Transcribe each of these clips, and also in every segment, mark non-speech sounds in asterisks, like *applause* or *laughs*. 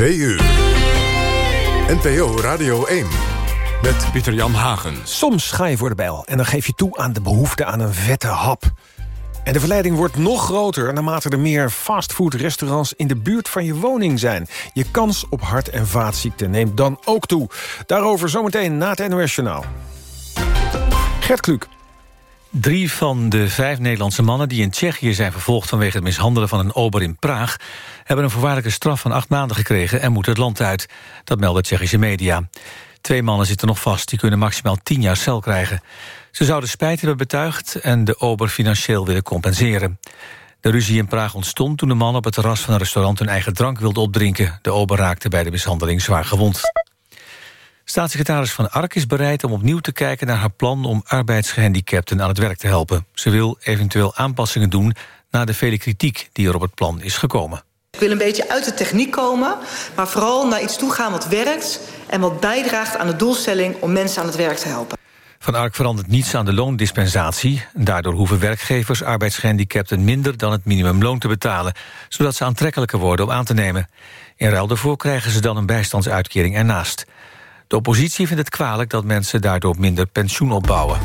2 uur. NPO Radio 1. Met Pieter-Jan Hagen. Soms ga je voor de bijl en dan geef je toe aan de behoefte aan een vette hap. En de verleiding wordt nog groter naarmate er meer fastfoodrestaurants in de buurt van je woning zijn. Je kans op hart- en vaatziekten neemt dan ook toe. Daarover zometeen na het NOS. Gert Kluk. Drie van de vijf Nederlandse mannen die in Tsjechië zijn vervolgd... vanwege het mishandelen van een ober in Praag... hebben een voorwaardelijke straf van acht maanden gekregen... en moeten het land uit. Dat melden Tsjechische media. Twee mannen zitten nog vast, die kunnen maximaal tien jaar cel krijgen. Ze zouden spijt hebben betuigd en de ober financieel willen compenseren. De ruzie in Praag ontstond toen de man op het terras van een restaurant... hun eigen drank wilde opdrinken. De ober raakte bij de mishandeling zwaar gewond. Staatssecretaris Van Ark is bereid om opnieuw te kijken naar haar plan... om arbeidsgehandicapten aan het werk te helpen. Ze wil eventueel aanpassingen doen na de vele kritiek die er op het plan is gekomen. Ik wil een beetje uit de techniek komen, maar vooral naar iets toe gaan wat werkt... en wat bijdraagt aan de doelstelling om mensen aan het werk te helpen. Van Ark verandert niets aan de loondispensatie. Daardoor hoeven werkgevers arbeidsgehandicapten minder dan het minimumloon te betalen, zodat ze aantrekkelijker worden om aan te nemen. In ruil daarvoor krijgen ze dan een bijstandsuitkering ernaast. De oppositie vindt het kwalijk dat mensen daardoor minder pensioen opbouwen.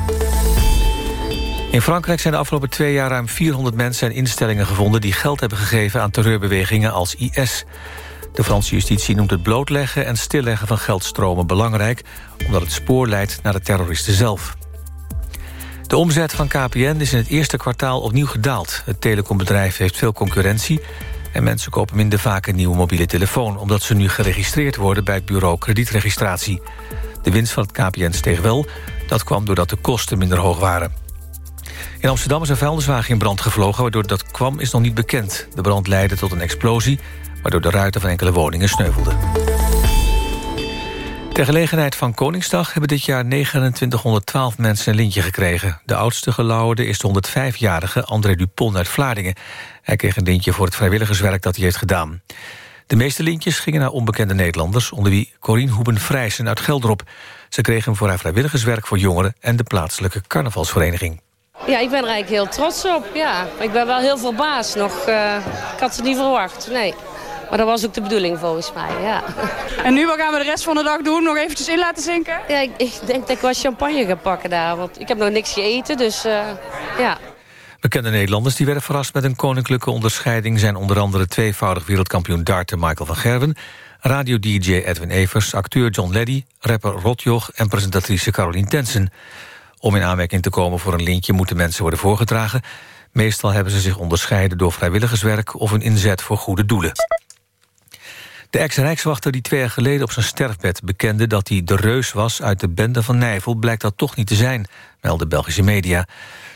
In Frankrijk zijn de afgelopen twee jaar ruim 400 mensen en instellingen gevonden... die geld hebben gegeven aan terreurbewegingen als IS. De Franse justitie noemt het blootleggen en stilleggen van geldstromen belangrijk... omdat het spoor leidt naar de terroristen zelf. De omzet van KPN is in het eerste kwartaal opnieuw gedaald. Het telecombedrijf heeft veel concurrentie... en mensen kopen minder vaak een nieuwe mobiele telefoon... omdat ze nu geregistreerd worden bij het bureau kredietregistratie. De winst van het KPN steeg wel. Dat kwam doordat de kosten minder hoog waren. In Amsterdam is een vuilniswagen in brand gevlogen... waardoor dat kwam is nog niet bekend. De brand leidde tot een explosie... waardoor de ruiten van enkele woningen sneuvelden. Ter gelegenheid van Koningsdag hebben dit jaar 2912 mensen een lintje gekregen. De oudste gelauwerde is de 105-jarige André Dupont uit Vlaardingen. Hij kreeg een lintje voor het vrijwilligerswerk dat hij heeft gedaan. De meeste lintjes gingen naar onbekende Nederlanders... onder wie Corine Hoeben-Vrijsen uit Gelderop. Ze kregen hem voor haar vrijwilligerswerk voor jongeren... en de plaatselijke carnavalsvereniging. Ja, ik ben er eigenlijk heel trots op. Ja. Ik ben wel heel verbaasd nog. Uh, ik had het niet verwacht, nee. Maar dat was ook de bedoeling volgens mij, ja. En nu, wat gaan we de rest van de dag doen? Nog eventjes in laten zinken? Ja, ik, ik denk dat ik wat champagne ga pakken daar. Want ik heb nog niks gegeten, dus uh, ja. Bekende Nederlanders die werden verrast met een koninklijke onderscheiding... zijn onder andere tweevoudig wereldkampioen darter Michael van Gerwen... radio-dj Edwin Evers, acteur John Leddy... rapper Rotjoch en presentatrice Caroline Tensen. Om in aanmerking te komen voor een lintje moeten mensen worden voorgedragen. Meestal hebben ze zich onderscheiden door vrijwilligerswerk... of een inzet voor goede doelen. De ex-rijkswachter die twee jaar geleden op zijn sterfbed bekende... dat hij de reus was uit de bende van Nijvel... blijkt dat toch niet te zijn, melden Belgische media.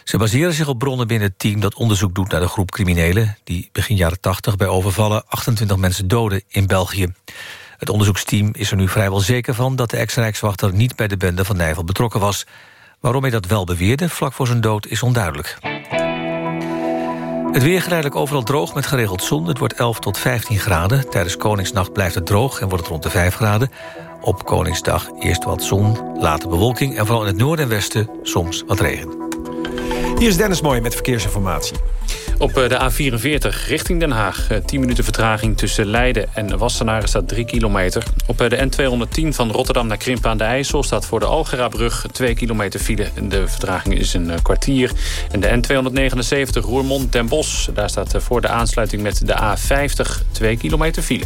Ze baseren zich op bronnen binnen het team dat onderzoek doet... naar de groep criminelen die begin jaren 80 bij overvallen... 28 mensen doden in België. Het onderzoeksteam is er nu vrijwel zeker van... dat de ex-rijkswachter niet bij de bende van Nijvel betrokken was... Waarom hij dat wel beweerde vlak voor zijn dood is onduidelijk. Het weer geleidelijk overal droog met geregeld zon. Het wordt 11 tot 15 graden. Tijdens Koningsnacht blijft het droog en wordt het rond de 5 graden. Op Koningsdag eerst wat zon, later bewolking... en vooral in het noorden en westen soms wat regen. Hier is Dennis Mooi met verkeersinformatie. Op eh, de A44 richting Den Haag. 10 eh, minuten vertraging tussen Leiden en Wassenaar staat 3 kilometer. Op eh, de N210 van Rotterdam naar Krimpen aan de IJssel... staat voor de Algerabrug 2 kilometer file. De vertraging is een kwartier. En de N279 Roermond Den Bosch. Daar staat voor de aansluiting met de A50 2 kilometer file.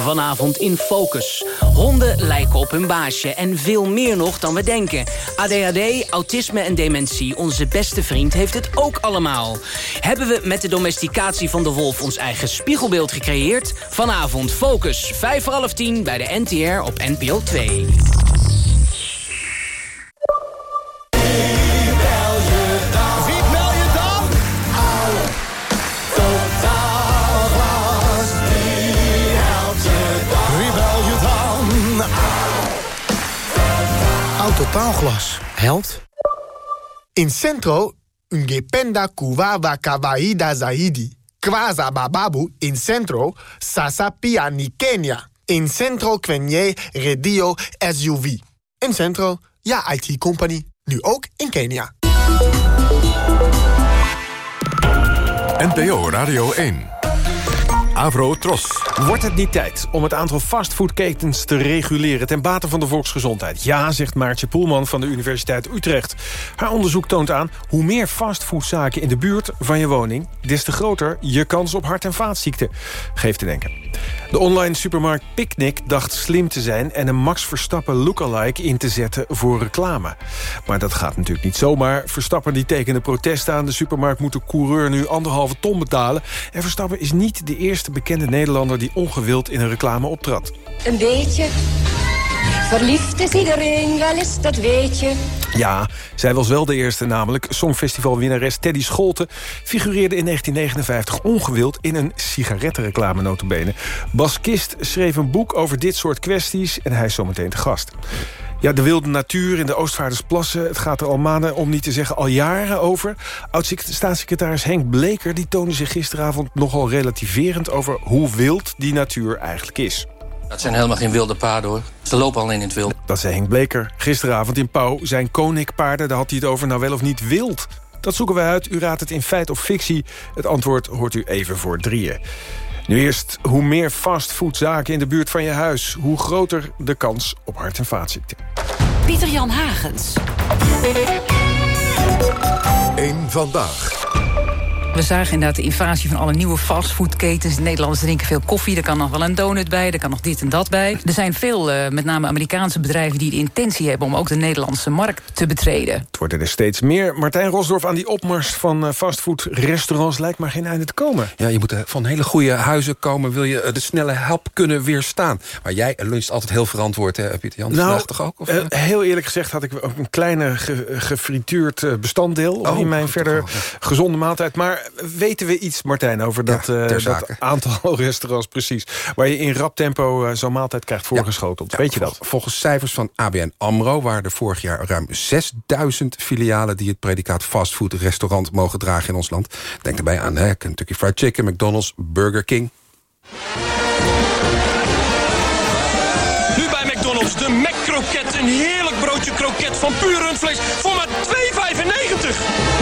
Vanavond in Focus. Honden lijken op hun baasje en veel meer nog dan we denken. ADHD, autisme en dementie. Onze beste vriend heeft het ook allemaal. Hebben we met de domesticatie van de wolf ons eigen spiegelbeeld gecreëerd? Vanavond Focus, 5 voor half 10 bij de NTR op NPO 2. Autotaalglas. Helpt. In Centro, ungependa kuwawa kawaida zaidi. Kwaza bababu in Centro, sasa pia ni Kenya. In Centro kwenye radio SUV. In Centro, ja IT-company. Nu ook in Kenia. NPO Radio 1. Avro Tros. Wordt het niet tijd om het aantal fastfoodketens te reguleren... ten bate van de volksgezondheid? Ja, zegt Maartje Poelman van de Universiteit Utrecht. Haar onderzoek toont aan hoe meer fastfoodzaken in de buurt van je woning... des te groter je kans op hart- en vaatziekten. Geeft te denken. De online supermarkt Picnic dacht slim te zijn... en een Max Verstappen lookalike in te zetten voor reclame. Maar dat gaat natuurlijk niet zomaar. Verstappen die tekende protest aan. De supermarkt moet de coureur nu anderhalve ton betalen. En Verstappen is niet de eerste bekende Nederlander... die ongewild in een reclame optrad. Een beetje. Verliefd is iedereen wel eens, dat weet je. Ja, zij was wel de eerste namelijk. Songfestivalwinnares Teddy Scholten figureerde in 1959 ongewild in een sigarettenreclame notabene. Bas Kist schreef een boek over dit soort kwesties en hij is zometeen te gast. Ja, de wilde natuur in de Oostvaardersplassen. Het gaat er al maanden, om niet te zeggen al jaren over. Oud-staatssecretaris Henk Bleker die toonde zich gisteravond nogal relativerend... over hoe wild die natuur eigenlijk is. Dat zijn helemaal geen wilde paarden, hoor. Ze lopen alleen in het wild. Dat zei Henk Bleker. Gisteravond in Pauw zijn koninkpaarden, daar had hij het over nou wel of niet wild. Dat zoeken we uit. U raadt het in feit of fictie. Het antwoord hoort u even voor drieën. Nu eerst, hoe meer fastfoodzaken in de buurt van je huis... hoe groter de kans op hart- en vaatziekten. Pieter Jan Hagens. Eén vandaag. We zagen inderdaad de invasie van alle nieuwe fastfoodketens. Nederlanders drinken veel koffie, er kan nog wel een donut bij... er kan nog dit en dat bij. Er zijn veel, uh, met name Amerikaanse bedrijven... die de intentie hebben om ook de Nederlandse markt te betreden. Het worden er steeds meer. Martijn Rosdorf, aan die opmars van uh, fastfoodrestaurants... lijkt maar geen einde te komen. Ja, je moet van hele goede huizen komen... wil je de snelle help kunnen weerstaan. Maar jij luncht altijd heel verantwoord, hè, Pieter Jan? Nou, toch ook? Of, uh, heel eerlijk gezegd had ik ook een kleine ge gefrituurd bestanddeel... Oh, in mijn verder gezonde maaltijd. Maar weten we iets, Martijn, over dat, ja, uh, dat aantal *laughs* restaurants precies... waar je in rap tempo uh, zo'n maaltijd krijgt voorgeschoteld? Ja, Weet je dat? Volgens cijfers van ABN AMRO waren er vorig jaar ruim 6000 filialen... die het predicaat fastfood restaurant mogen dragen in ons land. Denk daarbij aan hè, Kentucky Fried Chicken, McDonald's, Burger King... Nu bij McDonald's de McCroket. Een heerlijk broodje kroket van puur rundvlees voor maar 2,95.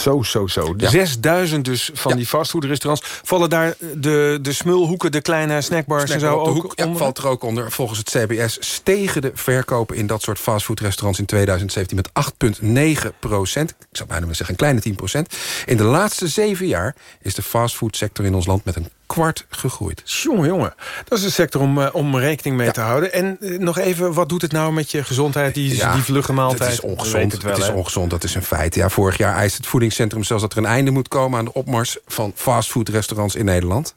Zo, zo, zo. Ja. 6000 dus van ja. die fastfoodrestaurants. Vallen daar de, de smulhoeken, de kleine snackbars en zo ook hoek, ja, valt er ook onder. Volgens het CBS stegen de verkopen in dat soort fastfoodrestaurants in 2017 met 8,9 procent. Ik zou bijna zeggen een kleine 10 procent. In de laatste zeven jaar is de fastfoodsector in ons land met een kwart gegroeid. Jongen, jongen. Dat is een sector om, uh, om rekening mee ja. te houden. En uh, nog even, wat doet het nou met je gezondheid, die, ja, die vlugge maaltijd? Het is ongezond, het, wel, het is ongezond, dat is een feit. Ja, vorig jaar eist het voedingscentrum zelfs dat er een einde moet komen... aan de opmars van fastfoodrestaurants in Nederland.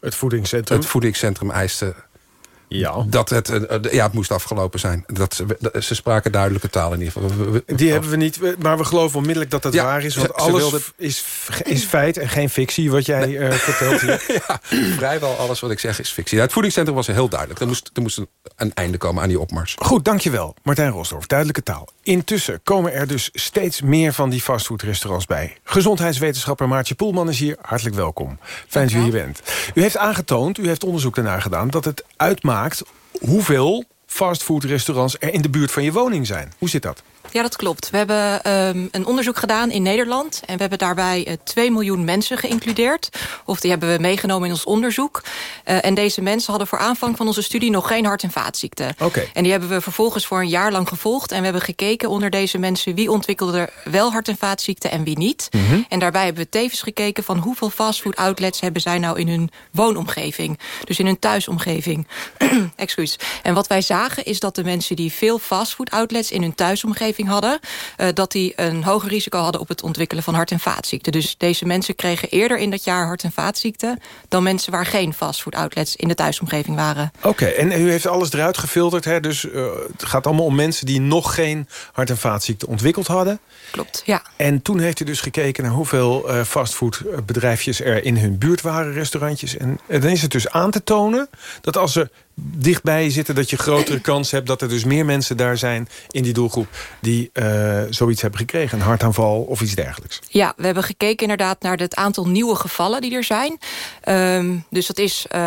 Het voedingscentrum? Het voedingscentrum eiste ja. Dat het, ja, het moest afgelopen zijn. Dat ze, ze spraken duidelijke taal in ieder geval. Die hebben we niet, maar we geloven onmiddellijk dat het ja, waar is. Want alles is, is feit en geen fictie wat jij nee. uh, vertelt hier. *laughs* ja, vrijwel alles wat ik zeg is fictie. Ja, het voedingscentrum was heel duidelijk. Er moest, er moest een, een einde komen aan die opmars. Goed, dankjewel. Martijn Rosdorf, duidelijke taal. Intussen komen er dus steeds meer van die fastfoodrestaurants bij. Gezondheidswetenschapper Maartje Poelman is hier. Hartelijk welkom. Fijn dat u hier bent. U heeft aangetoond, u heeft onderzoek daarna gedaan... dat het uitmaakt hoeveel fastfoodrestaurants er in de buurt van je woning zijn. Hoe zit dat? Ja, dat klopt. We hebben ehm, een onderzoek gedaan in Nederland. En we hebben daarbij uh, 2 miljoen mensen geïncludeerd. Of die hebben we meegenomen in ons onderzoek. Uh, en deze mensen hadden voor aanvang van onze studie nog geen hart- en vaatziekten. Okay. En die hebben we vervolgens voor een jaar lang gevolgd. En we hebben gekeken onder deze mensen wie ontwikkelde er wel hart- en vaatziekten en wie niet. Mhm. Mm -hmm. En daarbij hebben we tevens gekeken van hoeveel fastfood outlets hebben zij nou in hun woonomgeving. Dus in hun thuisomgeving. *clears throat* Excuus. En wat wij zagen is dat de mensen die veel fastfood outlets in hun thuisomgeving hadden... Uh, dat die een hoger risico hadden op het ontwikkelen van hart- en vaatziekten. Dus deze mensen kregen eerder in dat jaar hart- en vaatziekten... dan mensen waar geen fastfood outlets in de thuisomgeving waren. Oké, okay, en u heeft alles eruit gefilterd. Hè? Dus uh, het gaat allemaal om mensen die nog geen hart- en vaatziekten ontwikkeld hadden. Klopt, ja. En toen heeft u dus gekeken naar hoeveel uh, fastfoodbedrijfjes er in hun buurt waren, restaurantjes. En, en dan is het dus aan te tonen dat als er dichtbij zitten... dat je grotere *clears throat* kans hebt dat er dus meer mensen daar zijn... in die doelgroep die uh, zoiets hebben gekregen. Een hartaanval of iets dergelijks. Ja, we hebben gekeken inderdaad naar het aantal nieuwe gevallen die er zijn. Um, dus dat, is, um,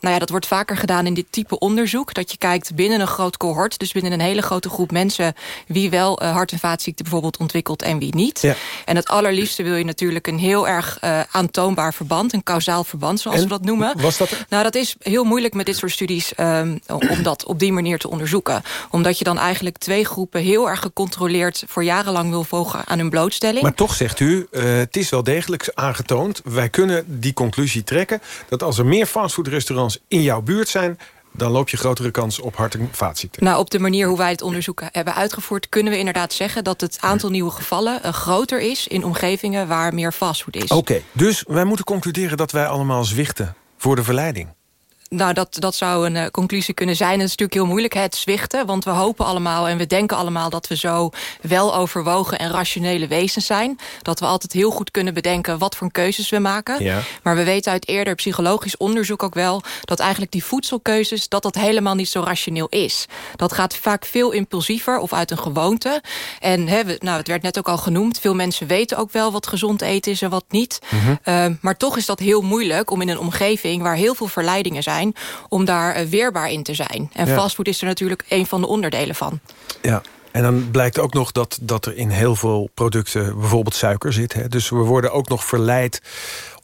nou ja, dat wordt vaker gedaan in dit type onderzoek. Dat je kijkt binnen een groot cohort... dus binnen een hele grote groep mensen... wie wel uh, hart- en vaatziekten bijvoorbeeld ontwikkelt en wie niet. Ja. En het allerliefste wil je natuurlijk een heel erg uh, aantoonbaar verband... een kausaal verband, zoals en, we dat noemen. Was dat er? Nou, dat is heel moeilijk met dit soort studies... Um, om dat op die manier te onderzoeken. Omdat je dan eigenlijk twee groepen heel erg gecontroleerd... voor jarenlang wil volgen aan hun blootstelling. Maar toch zegt u, uh, het is wel degelijk aangetoond... wij kunnen die conclusie trekken... dat als er meer fastfoodrestaurants in jouw buurt zijn dan loop je grotere kans op hart- en vaatziekten. Nou, op de manier hoe wij het onderzoek hebben uitgevoerd... kunnen we inderdaad zeggen dat het aantal nieuwe gevallen uh, groter is... in omgevingen waar meer fastfood is. Oké, okay, dus wij moeten concluderen dat wij allemaal zwichten voor de verleiding. Nou, dat, dat zou een uh, conclusie kunnen zijn. Het is natuurlijk heel moeilijk, het zwichten. Want we hopen allemaal en we denken allemaal dat we zo wel overwogen en rationele wezens zijn. Dat we altijd heel goed kunnen bedenken wat voor keuzes we maken. Ja. Maar we weten uit eerder psychologisch onderzoek ook wel... dat eigenlijk die voedselkeuzes, dat dat helemaal niet zo rationeel is. Dat gaat vaak veel impulsiever of uit een gewoonte. En hè, we, nou, het werd net ook al genoemd. Veel mensen weten ook wel wat gezond eten is en wat niet. Mhm. Mm -hmm. uh, maar toch is dat heel moeilijk om in een omgeving... waar heel veel verleidingen zijn om daar uh, weerbaar in te zijn. En Ja. fastfood is er natuurlijk een van de onderdelen van. Ja. En dan blijkt ook nog dat, dat er in heel veel producten bijvoorbeeld suiker zit. Hè. Dus we worden ook nog verleid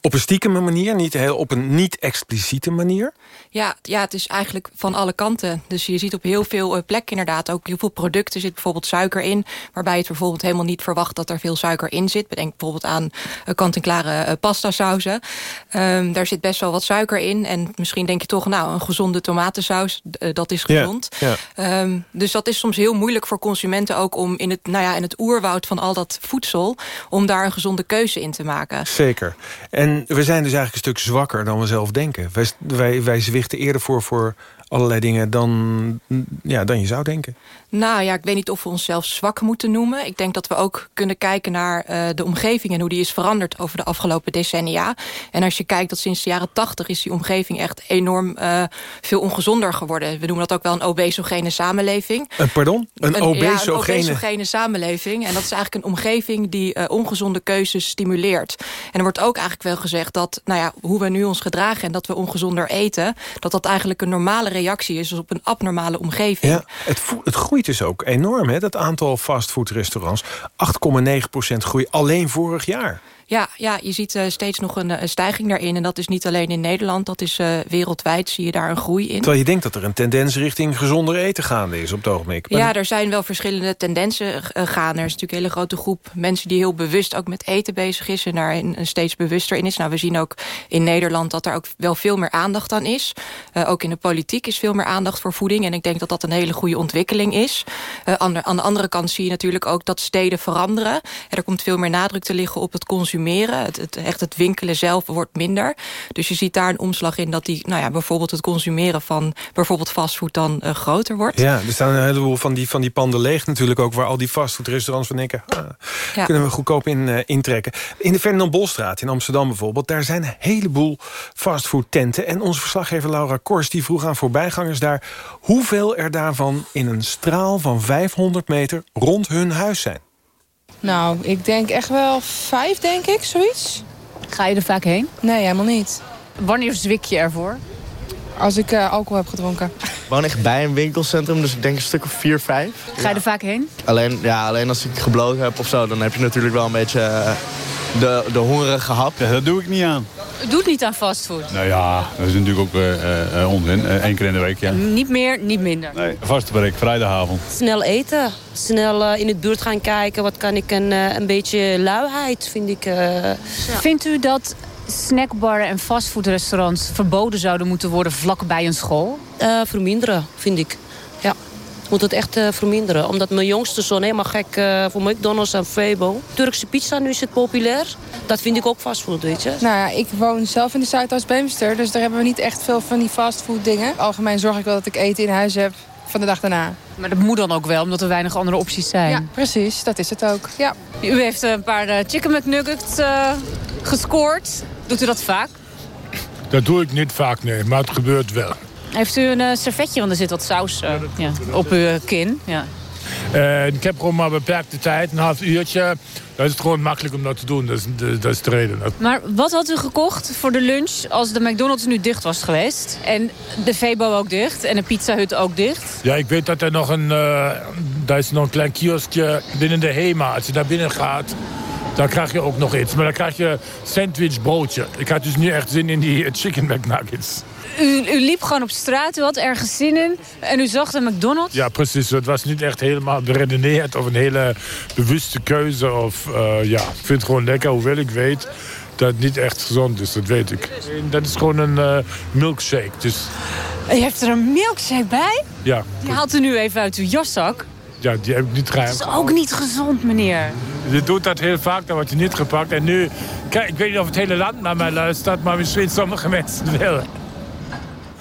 op een stiekeme manier, niet heel, op een niet-expliciete manier. Ja, ja, het is eigenlijk van alle kanten. Dus je ziet op heel veel uh, plekken inderdaad ook heel veel producten zit bijvoorbeeld suiker in. Waarbij je het bijvoorbeeld helemaal niet verwacht dat er veel suiker in zit. Bedenk bijvoorbeeld aan uh, kant-en-klare uh, pasta sauzen. Um, daar zit best wel wat suiker in. En misschien denk je toch, nou, een gezonde tomatensaus, dat is gezond. Ja, ja. Um, dus dat is soms heel moeilijk voor consumenten ook om in het, nou ja, in het oerwoud van al dat voedsel... om daar een gezonde keuze in te maken. Zeker. En we zijn dus eigenlijk een stuk zwakker dan we zelf denken. Wij, wij, wij zwichten eerder voor, voor allerlei dingen dan, ja, dan je zou denken. Nou ja, ik weet niet of we onszelf zwak moeten noemen. Ik denk dat we ook kunnen kijken naar uh, de omgeving... en hoe die is veranderd over de afgelopen decennia. En als je kijkt dat sinds de jaren tachtig... is die omgeving echt enorm uh, veel ongezonder geworden. We noemen dat ook wel een obesogene samenleving. Uh, pardon? Een, een obesogene... Ja, een obesogene samenleving. En dat is eigenlijk een omgeving die uh, ongezonde keuzes stimuleert. En er wordt ook eigenlijk wel gezegd dat... Nou ja, hoe we nu ons gedragen en dat we ongezonder eten... dat dat eigenlijk een normale reactie is op een abnormale omgeving. Ja, het, het groeit dus ook enorm, hè, dat aantal fastfoodrestaurants. 8,9% groei alleen vorig jaar. Ja, ja, je ziet uh, steeds nog een, een, stijging daarin. En dat is niet alleen in Nederland, dat is uh, wereldwijd zie je daar een groei in. Terwijl je denkt dat er een tendens richting gezonder eten gaande is op het ogenblik. Maar ja, er zijn wel verschillende tendensen uh, gaande. Er is natuurlijk een hele grote groep mensen die heel bewust ook met eten bezig is. En daar een, een steeds bewuster in is. Nou, we zien ook in Nederland dat er ook wel veel meer aandacht aan is. Ook in de politiek is veel meer aandacht voor voeding. En ik denk dat dat een hele goede ontwikkeling is. Aan, aan de andere kant zie je natuurlijk ook dat steden veranderen. En er komt veel meer nadruk te liggen op het consumeren. Het, het, echt het winkelen zelf wordt minder. Dus je ziet daar een omslag in dat die, nou ja, bijvoorbeeld het consumeren van bijvoorbeeld fastfood dan uh, groter wordt. Ja, er staan een heleboel van die, van die panden leeg natuurlijk ook... waar al die fastfoodrestaurants van denken... Ah, ja. kunnen we goedkoop in, uh, intrekken. In de Ferdinand Bolstraat in Amsterdam bijvoorbeeld... daar zijn een heleboel fastfoodtenten. En onze verslaggever Laura Kors die vroeg aan voorbijgangers daar... hoeveel er daarvan in een straal van 500 meter rond hun huis zijn. Nou, ik denk echt wel vijf, denk ik, zoiets. Ga je er vaak heen? Nee, helemaal niet. Wanneer zwik je ervoor? Als ik eh, alcohol heb gedronken. Ik woon echt bij een winkelcentrum, dus ik denk een stuk of vier, vijf. Ga je er vaak heen? Alleen, ja, alleen als ik gebloten heb of zo, dan heb je natuurlijk wel een beetje eh, de, de hongerige hap. dat doe ik niet aan. U doet niet aan fastfood? Nou ja, dat is natuurlijk ook eh, eh, onzin. Eén keer in de week, ja. Niet meer, niet minder. Nee, vaste vrijdagavond. Snel eten. Snel in het buurt gaan kijken. Wat kan ik een, eh, een beetje luiheid, vind ik. eh. Vindt u dat snackbarren en fastfoodrestaurants verboden zouden moeten worden vlakbij een school? Eh, verminderen, vind ik. Moet het echt eh, verminderen. Omdat mijn jongste zoon helemaal gek eh, voor McDonald's en Febo. Turkse pizza, nu is het populair. Dat vind ik ook fastfood, weet je. Nou ja, ik woon zelf in de Zuidoost-Beemster. Dus daar hebben we niet echt veel van die fastfood dingen. Algemeen zorg ik wel dat ik eten in huis heb van de dag daarna. Maar dat moet dan ook wel, omdat er weinig andere opties zijn. Ja, precies. Dat is het ook. Ja. U heeft een paar eh, chicken McNuggets eh, gescoord. Doet u dat vaak? Dat doe ik niet vaak, nee, maar het gebeurt wel. Heeft u een eh, servetje, want er zit wat saus eh, ja, op uw kin. Ja. Eh, ik heb gewoon maar beperkte tijd, een half uurtje. Dat is het gewoon makkelijk om dat te doen, dat is, de- dat is de reden. Maar wat had u gekocht voor de lunch als de McDonald's nu dicht was geweest? En de Febo ook dicht en de Pizza Hut ook dicht? Ja, ik weet dat er nog een, daar is nog een klein kioskje binnen de HEMA. Als je daar binnen gaat, dan krijg je ook nog iets. Maar dan krijg je sandwich broodje. Ik had dus nu echt zin in die chicken McNuggets. U, u liep gewoon op straat, u had ergens zin in en u zag de McDonald's? Ja, precies. Het was niet echt helemaal beredeneerd of een hele bewuste keuze. Of, eh, ja, ik vind het gewoon lekker, hoewel ik weet dat het niet echt gezond is. Dat weet ik. En dat is gewoon een eh, milkshake. Dus U heeft er een milkshake bij? ja, Die haalt u nu even uit uw jaszak. ja, die heb ik niet geheim. Dat is ook niet gezond, meneer. Je doet dat heel vaak, dan wordt je niet gepakt. En nu, kijk, ik weet niet of het hele land naar mij luistert, maar misschien sommige *laughs* mensen wel.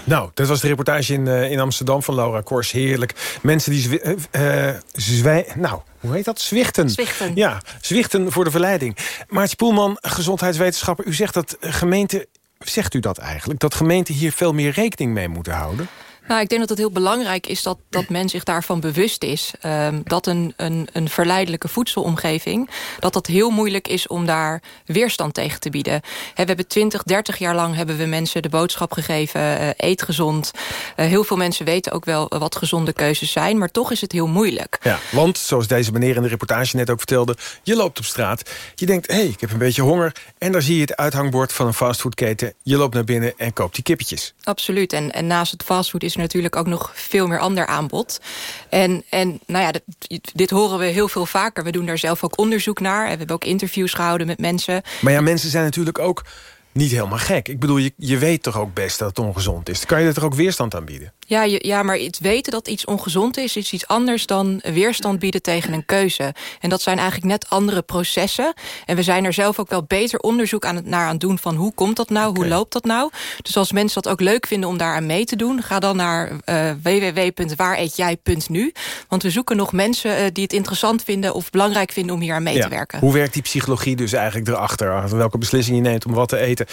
Nou, dat was de reportage in, eh, in Amsterdam van Laura Kors. Heerlijk. Mensen die zwi eh, eh, zwij- nou, hoe heet dat? Zwichten. Zwichten. Ja, zwichten voor de verleiding. Maartje Poelman, gezondheidswetenschapper. U zegt dat gemeenten, zegt u dat eigenlijk? Dat gemeenten hier veel meer rekening mee moeten houden? Nou, ik denk dat het heel belangrijk is dat, dat men zich daarvan bewust is. ehm, dat een, een, een verleidelijke voedselomgeving... dat dat heel moeilijk is om daar weerstand tegen te bieden. We hebben 20, 30 jaar lang hebben we mensen de boodschap gegeven... eh, eet gezond. Eh, heel veel mensen weten ook wel eh, wat gezonde keuzes zijn... maar toch is het heel moeilijk. Ja, want, zoals deze meneer in de reportage net ook vertelde... je loopt op straat, je denkt, hé, hey, ik heb een beetje honger... en dan zie je het uithangbord van een fastfoodketen. Je loopt naar binnen en koopt die kippetjes. Absoluut. En, en naast het fastfood is er natuurlijk ook nog veel meer ander aanbod. En, en nou ja, dit, dit horen we heel veel vaker. We doen daar zelf ook onderzoek naar. En we hebben ook interviews gehouden met mensen. Maar ja, mensen zijn natuurlijk ook niet helemaal gek. Ik bedoel, je, je weet toch ook best dat het ongezond is. Kan je er ook weerstand aan bieden? Ja, je, ja, maar het weten dat iets ongezond is... is iets anders dan weerstand bieden tegen een keuze. En dat zijn eigenlijk net andere processen. En we zijn er zelf ook wel beter onderzoek aan het, naar aan het doen... van hoe komt dat nou, hoe loopt dat nou? Dus als mensen dat ook leuk vinden om daar aan mee te doen... ga dan naar uh, www.waareetjij.nu. Want we zoeken nog mensen uh, die het interessant vinden... of belangrijk vinden om hier aan mee ja. te werken. Hoe werkt die psychologie dus eigenlijk erachter? Welke beslissing je neemt om wat te eten?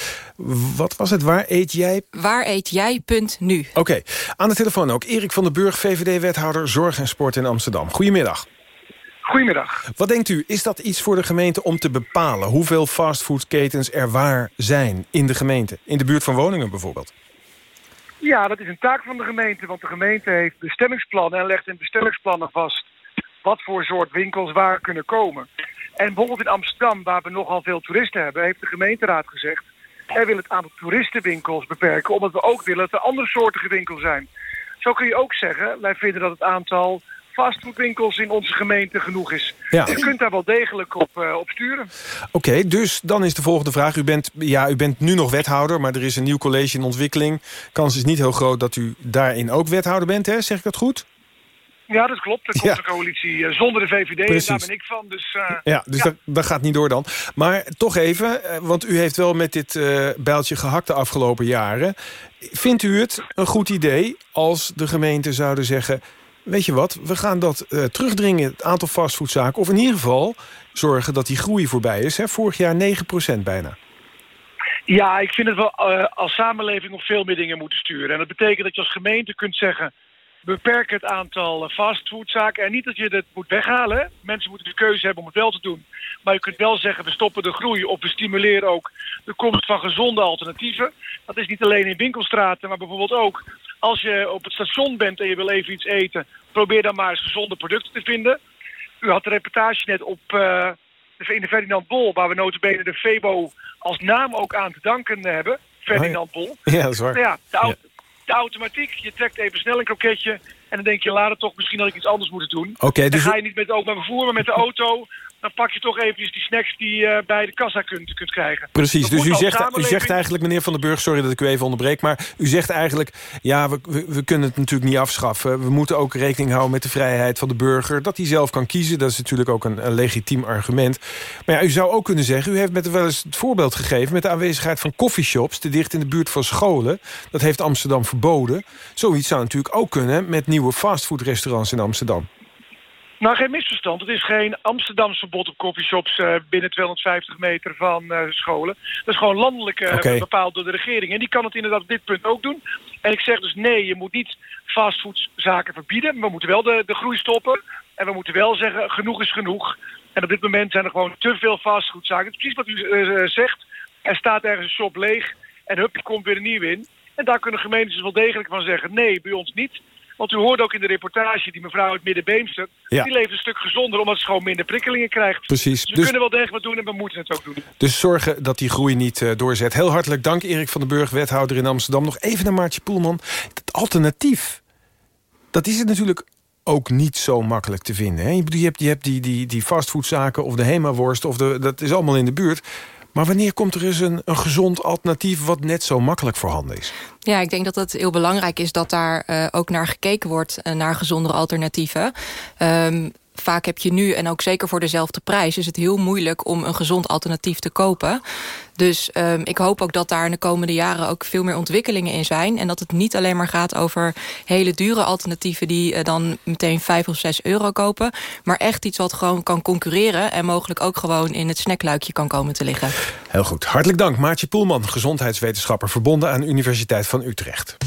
Wat was het? Waar eet jij? Waareetjij.nu. Oké. Okay. Aan de telefoon ook Erik van den Burg, VVD-wethouder Zorg en Sport in Amsterdam. Goedemiddag. Goedemiddag. Wat denkt u, is dat iets voor de gemeente om te bepalen... hoeveel fastfoodketens er waar zijn in de gemeente? In de buurt van woningen bijvoorbeeld? Ja, dat is een taak van de gemeente. Want de gemeente heeft bestemmingsplannen en legt in bestemmingsplannen vast... wat voor soort winkels waar kunnen komen. En bijvoorbeeld in Amsterdam, waar we nogal veel toeristen hebben... heeft de gemeenteraad gezegd... wij willen het aantal toeristenwinkels beperken... omdat we ook willen dat er andere soorten winkels zijn. Zo kun je ook zeggen, wij vinden dat het aantal fastfoodwinkels in onze gemeente genoeg is. Ja. Je kunt daar wel degelijk op, uh, op sturen. Oké, okay, dus dan is de volgende vraag. U bent, ja, u bent nu nog wethouder, maar er is een nieuw college in ontwikkeling. Kans is niet heel groot dat u daarin ook wethouder bent, hè? Zeg ik dat goed? Ja, dat klopt. Er komt ja. een coalitie uh, zonder de VVD Precies. en daar ben ik van. Dus, uh, ja, dus ja. Dat, dat, gaat niet door dan. Maar toch even, want u heeft wel met dit uh, bijltje gehakt de afgelopen jaren. Vindt u het een goed idee als de gemeente zouden zeggen... weet je wat, we gaan dat uh, terugdringen, het aantal fastfoodzaken... of in ieder geval zorgen dat die groei voorbij is. Hè? Vorig jaar 9% bijna. Ja, ik vind het wel als samenleving op veel meer dingen moeten sturen. En dat betekent dat je als gemeente kunt zeggen... beperk het aantal eh, fastfoodzaken. En niet dat je het moet weghalen. hè. Mensen moeten de keuze hebben om het wel te doen. Maar je kunt wel zeggen, we stoppen de groei of we stimuleren ook de komst van gezonde alternatieven. Dat is niet alleen in winkelstraten, maar bijvoorbeeld ook als je op het station bent en je wil even iets eten. Probeer dan maar eens gezonde producten te vinden. U had de reportage net op eh, de- in de Ferdinand Bol, waar we notabene de Febo als naam ook aan te danken hebben. Ferdinand Bol. Ja, dat is waar. Nou ja, de, de automatiek, je trekt even snel een kroketje... en dan denk je later toch, misschien had ik iets anders moeten doen. Oké, dus dan ga je niet met het openbaar vervoer, maar met de auto... dan pak je toch eventjes die snacks die je bij de kassa kunt, kunt krijgen. Precies, dus u zegt, u zegt eigenlijk, meneer Van den Burg... sorry dat ik u even onderbreek, maar u zegt eigenlijk... ja, we, we, we kunnen het natuurlijk niet afschaffen. We moeten ook rekening houden met de vrijheid van de burger... dat hij zelf kan kiezen, dat is natuurlijk ook een, een legitiem argument. Maar ja, u zou ook kunnen zeggen... u heeft met wel eens het voorbeeld gegeven... met de aanwezigheid van coffeeshops... te dicht in de buurt van scholen. Dat heeft Amsterdam verboden. Zoiets zou natuurlijk ook kunnen... met nieuwe fastfoodrestaurants in Amsterdam. Nou, geen misverstand. Het is geen Amsterdamse verbod op coffeeshops eh, binnen 250 meter van eh, scholen. Dat is gewoon landelijk eh, bepaald door de regering. En die kan het inderdaad op dit punt ook doen. En ik zeg dus nee, je moet niet fastfoodzaken verbieden. We moeten wel de, de groei stoppen. En we moeten wel zeggen, genoeg is genoeg. En op dit moment zijn er gewoon te veel fastfoodzaken. Het is precies wat u zegt. Er staat ergens een shop leeg en hup, er komt weer een nieuw in. En daar kunnen gemeentes wel degelijk van zeggen, nee, bij ons niet. Want u hoorde ook in de reportage, die mevrouw uit Middenbeemster... Ja. die leeft een stuk gezonder omdat ze gewoon minder prikkelingen krijgt. Precies. Dus we Dus- kunnen wel degelijk wat doen en we moeten het ook doen. Dus zorgen dat die groei niet eh, doorzet. Heel hartelijk dank, Erik van den Burg, wethouder in Amsterdam. Nog even naar Maartje Poelman. Het alternatief, dat is het natuurlijk ook niet zo makkelijk te vinden. Hè? Je hebt, je hebt die, die, die fastfoodzaken of de Hema-worst... Of de, dat is allemaal in de buurt. Maar wanneer komt er eens een, een gezond alternatief... wat net zo makkelijk voorhanden is? Ja, ik denk dat het heel belangrijk is dat daar eh, ook naar gekeken wordt... eh, naar gezondere alternatieven. Ehm, vaak heb je nu, en ook zeker voor dezelfde prijs... is het heel moeilijk om een gezond alternatief te kopen. Dus ehm, ik hoop ook dat daar in de komende jaren... ook veel meer ontwikkelingen in zijn. En dat het niet alleen maar gaat over hele dure alternatieven... die eh, dan meteen 5 of 6 euro kopen. Maar echt iets wat gewoon kan concurreren... en mogelijk ook gewoon in het snackluikje kan komen te liggen. Heel goed. Hartelijk dank, Maartje Poelman, gezondheidswetenschapper... verbonden aan de Universiteit van Utrecht.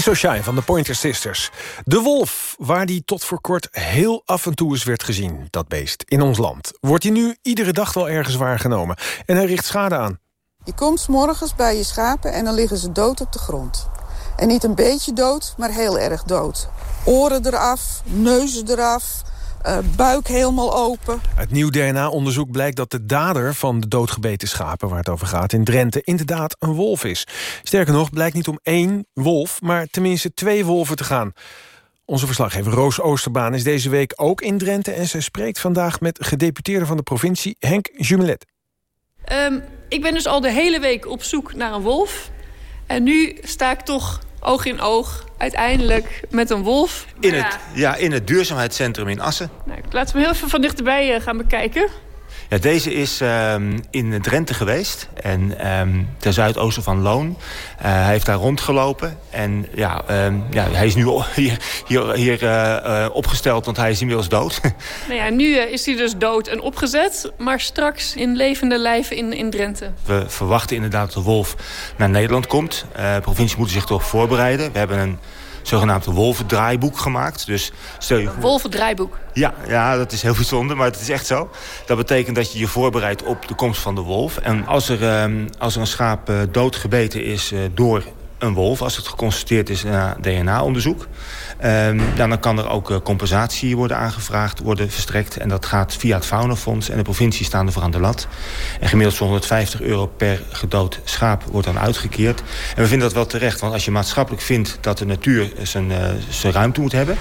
He's So Shy van de Pointer Sisters. De wolf, waar die tot voor kort heel af en toe eens werd gezien, dat beest, in ons land. Wordt hij nu iedere dag wel ergens waargenomen. En hij richt schade aan. Je komt 's morgens bij je schapen en dan liggen ze dood op de grond. En niet een beetje dood, maar heel erg dood. Oren eraf, neuzen eraf, eh, buik helemaal open. Uit nieuw DNA-onderzoek blijkt dat de dader van de doodgebeten schapen... waar het over gaat in Drenthe inderdaad een wolf is. Sterker nog, blijkt niet om één wolf, maar tenminste twee wolven te gaan. Onze verslaggever Roos Oosterbaan is deze week ook in Drenthe... en zij spreekt vandaag met gedeputeerde van de provincie Henk Jumelet. Ehm, ik ben dus al de hele week op zoek naar een wolf. En nu sta ik toch oog in oog uiteindelijk met een wolf. In Maar het, ja, in het duurzaamheidscentrum in Assen. ja, nou, laten we heel even van dichterbij eh, gaan bekijken. Ja, deze is ehm, in Drenthe geweest. En ehm, ten zuidoosten van Loon. Eh, hij heeft daar rondgelopen. En ja, ehm, ja hij is nu *laughs* hier, hier, hier eh, eh, opgesteld, want hij is inmiddels dood. *laughs* Nou ja, nu is hij dus dood en opgezet. Maar straks in levende lijven in, in Drenthe. We verwachten inderdaad dat de wolf naar Nederland komt. Eh, de provincie moet zich erop voorbereiden. We hebben een zogenaamd wolvendraaiboek gemaakt. Dus stel je voor... Wolvendraaiboek. Ja, ja, dat is heel bijzonder, maar het is echt zo. Dat betekent dat je je voorbereidt op de komst van de wolf. En als er, ehm, als er een schaap eh, doodgebeten is eh, door een wolf... als het geconstateerd is na DNA-onderzoek... ehm, dan kan er ook eh, compensatie worden aangevraagd, worden verstrekt. En dat gaat via het Faunafonds. En de provincie staan ervoor aan de lat. En gemiddeld zo'n 150 euro per gedood schaap wordt dan uitgekeerd. En we vinden dat wel terecht, want als je maatschappelijk vindt... dat de natuur zijn, eh, zijn ruimte moet hebben...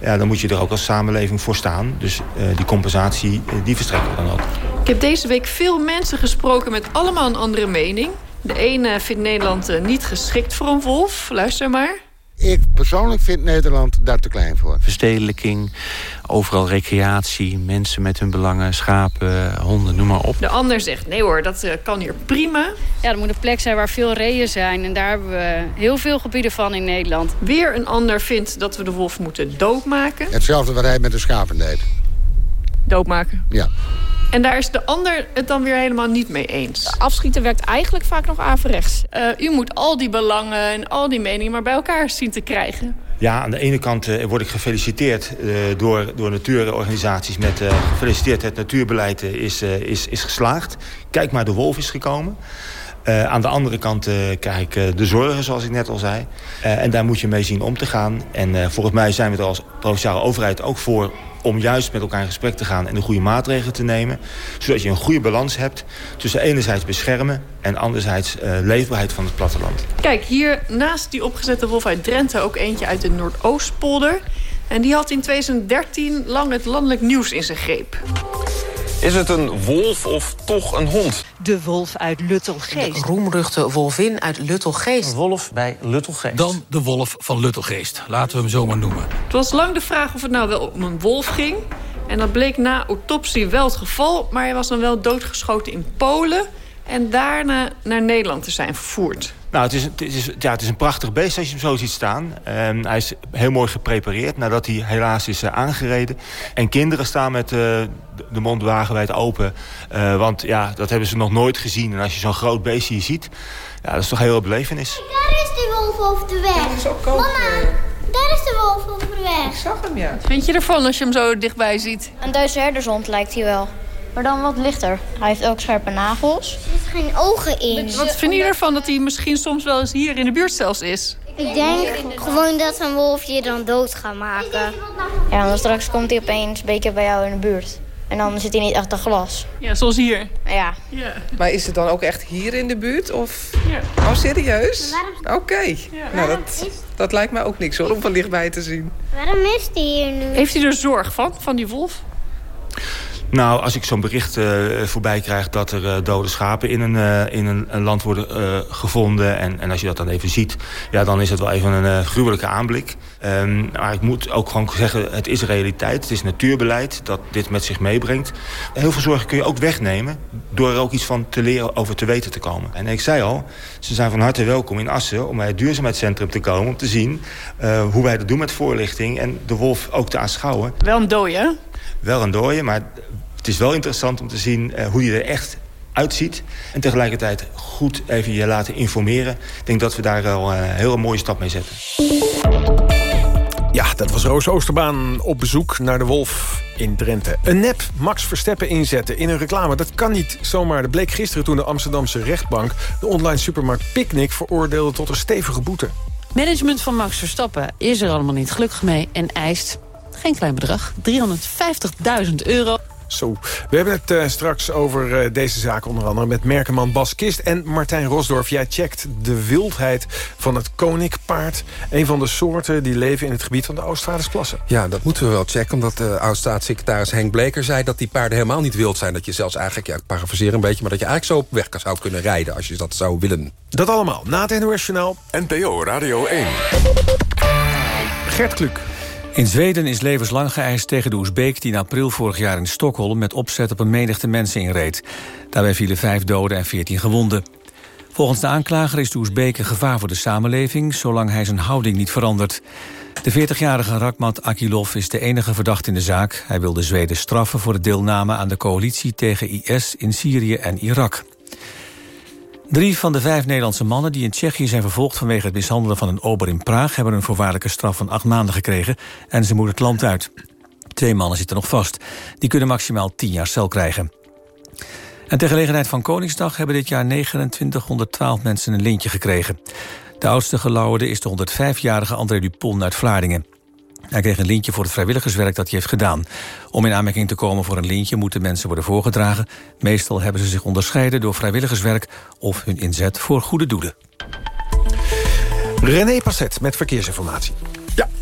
Ja, dan moet je er ook als samenleving voor staan. Dus eh, die compensatie, eh, die verstrekken we dan ook. Ik heb deze week veel mensen gesproken met allemaal een andere mening. De ene vindt Nederland eh, niet geschikt voor een wolf. Luister maar. Ik persoonlijk vind Nederland daar te klein voor. Verstedelijking, overal recreatie, mensen met hun belangen, schapen, honden, noem maar op. De ander zegt, nee hoor, dat eh, kan hier prima. Ja, er moet een plek zijn waar veel reeën zijn. En daar hebben we heel veel gebieden van in Nederland. Weer een ander vindt dat we de wolf moeten doodmaken. Hetzelfde wat hij met de schapen deed. Doodmaken. Ja. En daar is de ander het dan weer helemaal niet mee eens. Afschieten werkt eigenlijk vaak nog averechts. Eh, u moet al die belangen en al die meningen maar bij elkaar zien te krijgen. Ja, aan de ene kant eh, word ik gefeliciteerd eh, door, door natuurorganisaties met eh, gefeliciteerd. Het natuurbeleid is, eh, is, is geslaagd. Kijk maar, de wolf is gekomen. Eh, aan de andere kant eh, krijg ik eh, de zorgen, zoals ik net al zei. Eh, en daar moet je mee zien om te gaan. En eh, volgens mij zijn we er als provinciale overheid ook voor om juist met elkaar in gesprek te gaan en de goede maatregelen te nemen. Zodat je een goede balans hebt tussen enerzijds beschermen en anderzijds eh, leefbaarheid van het platteland. Kijk, hier naast die opgezette wolf uit Drenthe ook eentje uit de Noordoostpolder. En die had in 2013 lang het landelijk nieuws in zijn greep. Is het een wolf of toch een hond? De wolf uit Luttelgeest. De roemruchte wolvin uit Luttelgeest. wolf bij Luttelgeest. Dan de wolf van Luttelgeest. Laten we hem zo maar noemen. Het was lang de vraag of het nou wel om een wolf ging. En dat bleek na autopsie wel het geval. Maar hij was dan wel doodgeschoten in Polen. En daarna naar Nederland te zijn vervoerd. Nou, het is, het, is, ja, het is een prachtig beest als je hem zo ziet staan. Ehm, hij is heel mooi geprepareerd nadat hij helaas is eh, aangereden. En kinderen staan met eh, de- de mond wagenwijd open. Eh, want ja, dat hebben ze nog nooit gezien. En als je zo'n groot beest hier ziet, ja, dat is toch heel veel belevenis. Daar is die wolf over de weg. Mama, daar is de wolf over de weg. Ik zag hem, ja. Wat vind je ervan als je hem zo dichtbij ziet? Een Duitse herdershond lijkt hij wel. Maar dan wat lichter. Hij heeft ook scherpe nagels. Er zitten geen ogen in. Wat vind je ervan dat hij misschien soms wel eens hier in de buurt zelfs is? Ik denk gewoon dat een wolf je dan dood gaat maken. Ja, dan straks komt hij opeens een beetje bij jou in de buurt. En dan zit hij niet achter glas. Ja, zoals hier. Ja. Maar is het dan ook echt hier in de buurt? Of... Oh, serieus? Oké. Nou, dat, dat lijkt mij ook niks hoor, om van dichtbij te zien. Waarom is hij hier nu? Heeft hij er zorg van, van die wolf? Nou, als ik zo'n bericht eh, voorbij krijg dat er eh, dode schapen in een, eh, in een, een land worden gevonden. En, en als je dat dan even ziet, ja, dan is het wel even een gruwelijke aanblik. Ehm, maar ik moet ook gewoon zeggen, het is realiteit. Het is natuurbeleid dat dit met zich meebrengt. Heel veel zorgen kun je ook wegnemen door er ook iets van te leren over te weten te komen. En ik zei al, ze zijn van harte welkom in Assen om bij het duurzaamheidscentrum te komen. Om te zien hoe wij dat doen met voorlichting en de wolf ook te aanschouwen. Wel een dode, hè? Wel een dooie, maar het is wel interessant om te zien eh, hoe die er echt uitziet. En tegelijkertijd goed even je laten informeren. Ik denk dat we daar wel een heel mooie stap mee zetten. Ja, dat was Roos Oosterbaan op bezoek naar de Wolf in Drenthe. Een nep Max Verstappen inzetten in een reclame, dat kan niet zomaar. Dat bleek gisteren toen de Amsterdamse rechtbank... de online supermarkt Picnic veroordeelde tot een stevige boete. Management van Max Verstappen is er allemaal niet gelukkig mee... en eist geen klein bedrag, 350.000 euro. Zo, we hebben het uh, straks over uh, deze zaak onder andere... met merkenman Bas Kist en Martijn Rosdorf. Jij checkt de wildheid van het koninkpaard. Een van de soorten die leven in het gebied van de Oostvaardersplassen. Ja, dat moeten we wel checken, omdat de uh, oud-staatssecretaris Henk Bleker zei... dat die paarden helemaal niet wild zijn. Dat je zelfs eigenlijk, ja, ik parafraseer een beetje... maar dat je eigenlijk zo op weg zou kunnen rijden als je dat zou willen. Dat allemaal na het NOS Journaal. NPO Radio 1. Gert Kluk. In Zweden is levenslang geëist tegen de Oezbeek... die in april vorig jaar in Stockholm met opzet op een menigte mensen inreed. Daarbij vielen vijf doden en veertien gewonden. Volgens de aanklager is de Oezbeek een gevaar voor de samenleving... zolang hij zijn houding niet verandert. De 40-jarige Rakmat Akilov is de enige verdachte in de zaak. Hij wil de Zweden straffen voor de deelname aan de coalitie tegen IS in Syrië en Irak. Drie van de vijf Nederlandse mannen die in Tsjechië zijn vervolgd... vanwege het mishandelen van een ober in Praag... hebben een voorwaardelijke straf van acht maanden gekregen... en ze moeten het land uit. Twee mannen zitten nog vast. Die kunnen maximaal tien jaar cel krijgen. En ter gelegenheid van Koningsdag hebben dit jaar 2912 mensen een lintje gekregen. De oudste gelauwerde is de 105-jarige André Dupont uit Vlaardingen. Hij kreeg een lintje voor het vrijwilligerswerk dat hij heeft gedaan. Om in aanmerking te komen voor een lintje moeten mensen worden voorgedragen. Meestal hebben ze zich onderscheiden door vrijwilligerswerk... of hun inzet voor goede doelen. René Passet met verkeersinformatie.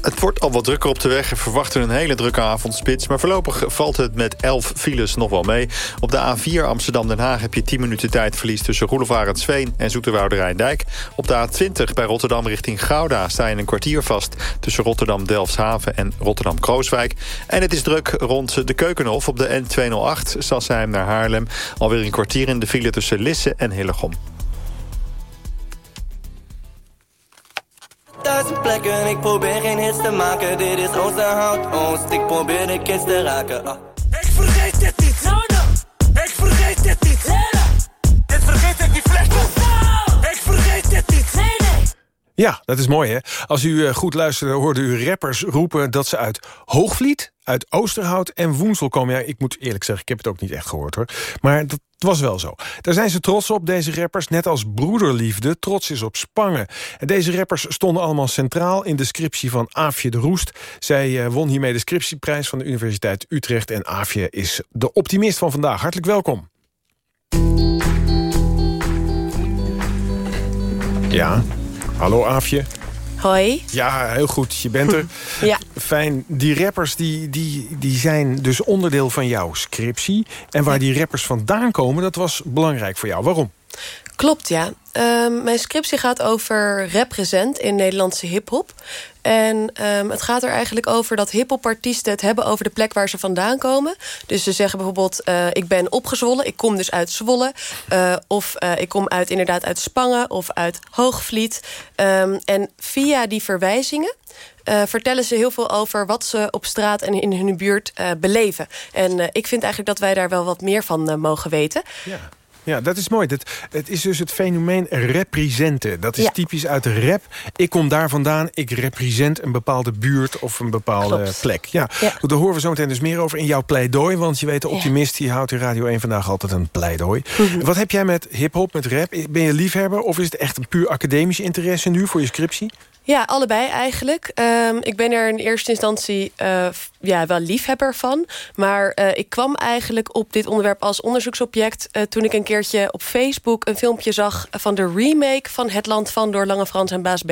Het wordt al wat drukker op de weg. We verwachten een hele drukke avondspits. Maar voorlopig valt het met 11 files nog wel mee. Op de A4 Amsterdam-Den Haag heb je 10 minuten tijdverlies... tussen Roelofarensveen en Zoeterwoude Rijndijk. Op de A20 bij Rotterdam richting Gouda sta je een kwartier vast... tussen Rotterdam-Delfshaven en Rotterdam-Krooswijk. En het is druk rond de Keukenhof op de N208 Sassheim naar Haarlem. Alweer een kwartier in de file tussen Lisse en Hillegom. Duizend plekken, ik probeer geen hits te maken. Dit is onze hout, oost. Ik probeer de kids te raken. Ah. Ik vergeet dit niet. No, no. Ik vergeet dit niet. Nee, Dit vergeet ik niet fles. Ik vergeet dit niet. Nee, nee. Ja, dat is mooi, hè? Als u uh, goed luisterde, hoorde u rappers roepen... dat ze uit Hoogvliet, uit Oosterhout en Woensel komen. Ja, ik moet eerlijk zeggen, ik heb het ook niet echt gehoord, hoor. Maar dat was wel zo. Daar zijn ze trots op, deze rappers, net als broederliefde trots is op Spangen. En deze rappers stonden allemaal centraal in de scriptie van Aafje de Roest. Zij uh, won hiermee de scriptieprijs van de Universiteit Utrecht... en Aafje is de optimist van vandaag. Hartelijk welkom. Ja, hallo Aafje. Hoi. Ja, heel goed. Je bent er. *laughs* ja. Fijn. Die rappers die, die, die zijn dus onderdeel van jouw scriptie. En waar die rappers vandaan komen, dat was belangrijk voor jou. Waarom? Klopt, ja. Um, mijn scriptie gaat over represent in Nederlandse hiphop. En um, het gaat er eigenlijk over dat hiphopartiesten het hebben over de plek waar ze vandaan komen. Dus ze zeggen bijvoorbeeld, uh, ik ben opgezwollen, ik kom dus uit Zwolle. Uh, of uh, ik kom uit, inderdaad uit Spangen of uit Hoogvliet. Um, en via die verwijzingen vertellen ze heel veel over wat ze op straat en in hun buurt beleven. En ik vind eigenlijk dat wij daar wel wat meer van mogen weten. Ja. Ja, dat is mooi. Dat, het is dus het fenomeen representen. Dat is ja. typisch uit de rap. Ik kom daar vandaan, ik represent een bepaalde buurt of een bepaalde Klopt. plek. Ja, ja. Daar horen we zo meteen dus meer over in jouw pleidooi. Want je weet, de optimist die houdt in Radio 1 vandaag altijd een pleidooi. Mm -hmm. Wat heb jij met hiphop, met rap? Ben je liefhebber of is het echt een puur academisch interesse nu voor je scriptie? Ja, allebei eigenlijk. Um, ik ben er in eerste instantie uh, ja, wel liefhebber van. Maar uh, ik kwam eigenlijk op dit onderwerp als onderzoeksobject... Uh, toen ik een keertje op Facebook een filmpje zag... van de remake van Het Land van door Lange Frans en Baas B.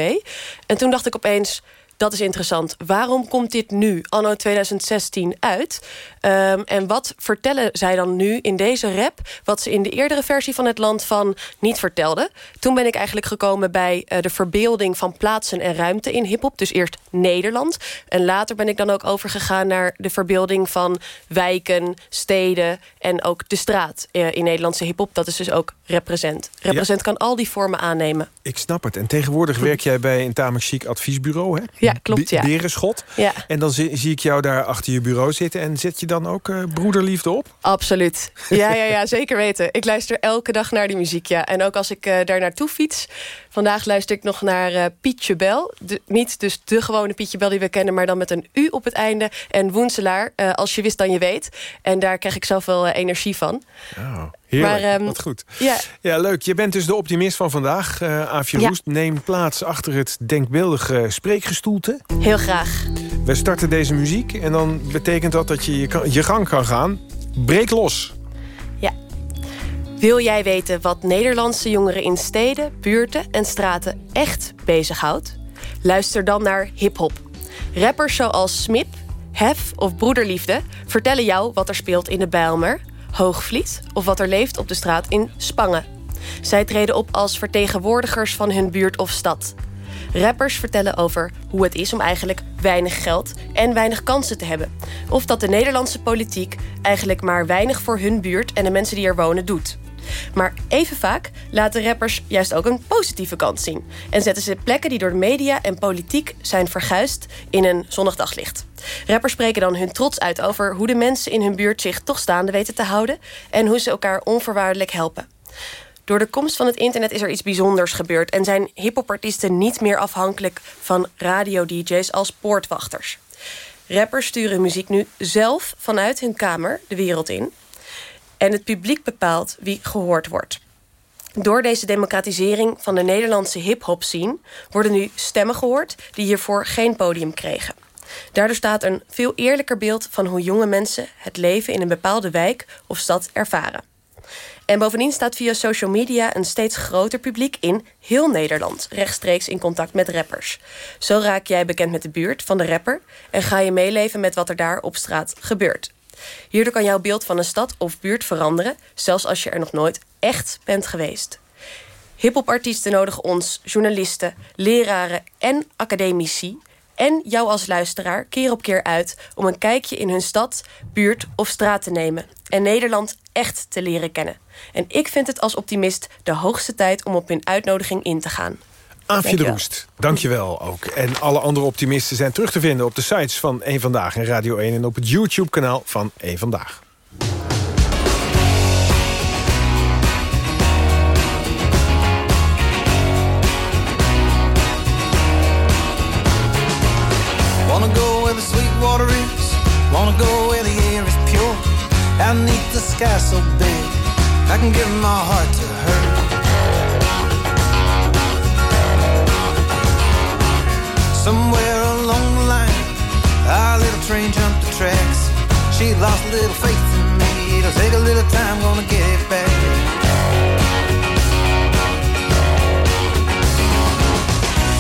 En toen dacht ik opeens... Dat is interessant. Waarom komt dit nu, anno 2016, uit? Um, en wat vertellen zij dan nu in deze rap... wat ze in de eerdere versie van Het Land van niet vertelden? Toen ben ik eigenlijk gekomen bij uh, de verbeelding van plaatsen en ruimte in hiphop. Dus eerst Nederland. En later ben ik dan ook overgegaan naar de verbeelding van wijken, steden... en ook de straat uh, in Nederlandse hiphop. Dat is dus ook represent. Represent ja. kan al die vormen aannemen. Ik snap het. En tegenwoordig werk jij bij een tamelijk chic adviesbureau, hè? Ja. Ja, klopt, ja. Berenschot. Ja. En dan zie, zie ik jou daar achter je bureau zitten. En zet je dan ook eh, broederliefde op? Absoluut. Ja, ja, ja, zeker weten. Ik luister elke dag naar die muziek, ja. En ook als ik eh, daar naartoe fiets. Vandaag luister ik nog naar eh, Pietje Bel. De, niet dus de gewone Pietje Bel die we kennen... maar dan met een U op het einde. En Woenselaar, als je wist dan je weet. En daar krijg ik zelf wel energie van. Oh, heerlijk, Maar, ehm, wat goed. Ja, Ja, leuk. Je bent dus de optimist van vandaag, eh Aafje Ja. Roest. Neem plaats achter het denkbeeldige spreekgestoelte. heel graag. We starten deze muziek en dan betekent dat dat je je, kan- je gang kan gaan. Breek los. Wil jij weten wat Nederlandse jongeren in steden, buurten en straten echt bezighoudt? Luister dan naar hip-hop. Rappers zoals Smip, Hef of Broederliefde vertellen jou wat er speelt in de Bijlmer, Hoogvliet of wat er leeft op de straat in Spangen. Zij treden op als vertegenwoordigers van hun buurt of stad. Rappers vertellen over hoe het is om eigenlijk weinig geld en weinig kansen te hebben. Of dat de Nederlandse politiek eigenlijk maar weinig voor hun buurt en de mensen die er wonen doet. Maar even vaak laten rappers juist ook een positieve kant zien. En zetten ze plekken die door de media en politiek zijn verguisd in een zonnig daglicht. Rappers spreken dan hun trots uit over hoe de mensen in hun buurt zich toch staande weten te houden. En hoe ze elkaar onvoorwaardelijk helpen. Door de komst van het internet is er iets bijzonders gebeurd... en zijn hiphopartiesten niet meer afhankelijk van radio-dj's als poortwachters. Rappers sturen muziek nu zelf vanuit hun kamer de wereld in... en het publiek bepaalt wie gehoord wordt. Door deze democratisering van de Nederlandse hip-hop scene worden nu stemmen gehoord die hiervoor geen podium kregen. Daardoor staat een veel eerlijker beeld van hoe jonge mensen het leven in een bepaalde wijk of stad ervaren. En bovendien staat via social media een steeds groter publiek in heel Nederland rechtstreeks in contact met rappers. Zo raak jij bekend met de buurt van de rapper en ga je meeleven met wat er daar op straat gebeurt. Hierdoor kan jouw beeld van een stad of buurt veranderen, zelfs als je er nog nooit echt bent geweest. Hip-hop-artiesten nodigen ons, journalisten, leraren en academici en jou als luisteraar keer op keer uit om een kijkje in hun stad, buurt of straat te nemen en Nederland echt te leren kennen. En ik vind het als optimist de hoogste tijd om op hun uitnodiging in te gaan. Aafje de Dankjewel. Roest, dankjewel ook. En alle andere optimisten zijn terug te vinden op de sites van 1 Vandaag en Radio 1... en op het YouTube-kanaal van 1 Vandaag. Wanna go where the sweet water is. Wanna go where the air is pure. Underneath the sky so big, I can give my heart to Somewhere along the line, our little train jumped the tracks. She lost a little faith in me. It'll take a little time, gonna get it back.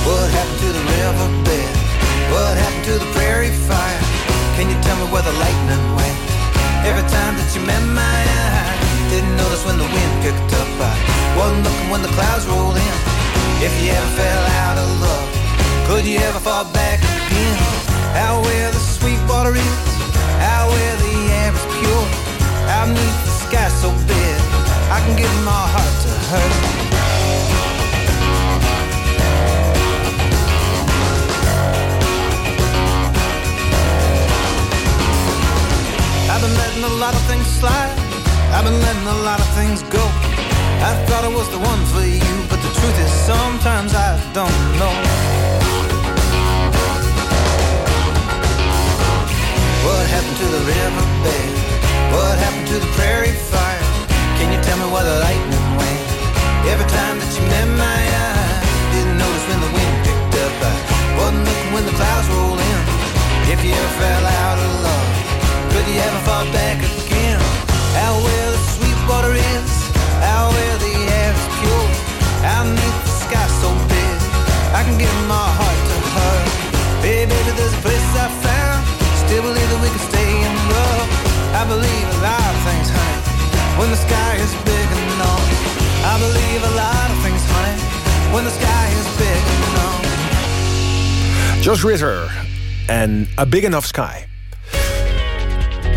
What happened to the riverbed? What happened to the prairie fire? Can you tell me where the lightning went? Every time that you met my eye, didn't notice when the wind picked up. I wasn't looking when the clouds rolled in. If you ever fell out of love, could you ever fall back again? Out where the sweet water is, out where the air is pure, out beneath the sky so big, I can give my heart to her. I've been letting a lot of things slide. I've been letting a lot of things go. I thought I was the one for you, but the truth is sometimes I don't know. Happened to the riverbed? What happened to the prairie fire? Can you tell me where the lightning went? Every time that you met my eye, didn't notice when the wind picked up. I wasn't looking when the clouds rolled in. If you ever fell out of love, could you ever fall back again? Out where the sweet water is, out where the air is pure, When the sky is big enough, I believe a lot of things, honey. When the sky is big enough. Josh Ritter en A Big Enough Sky.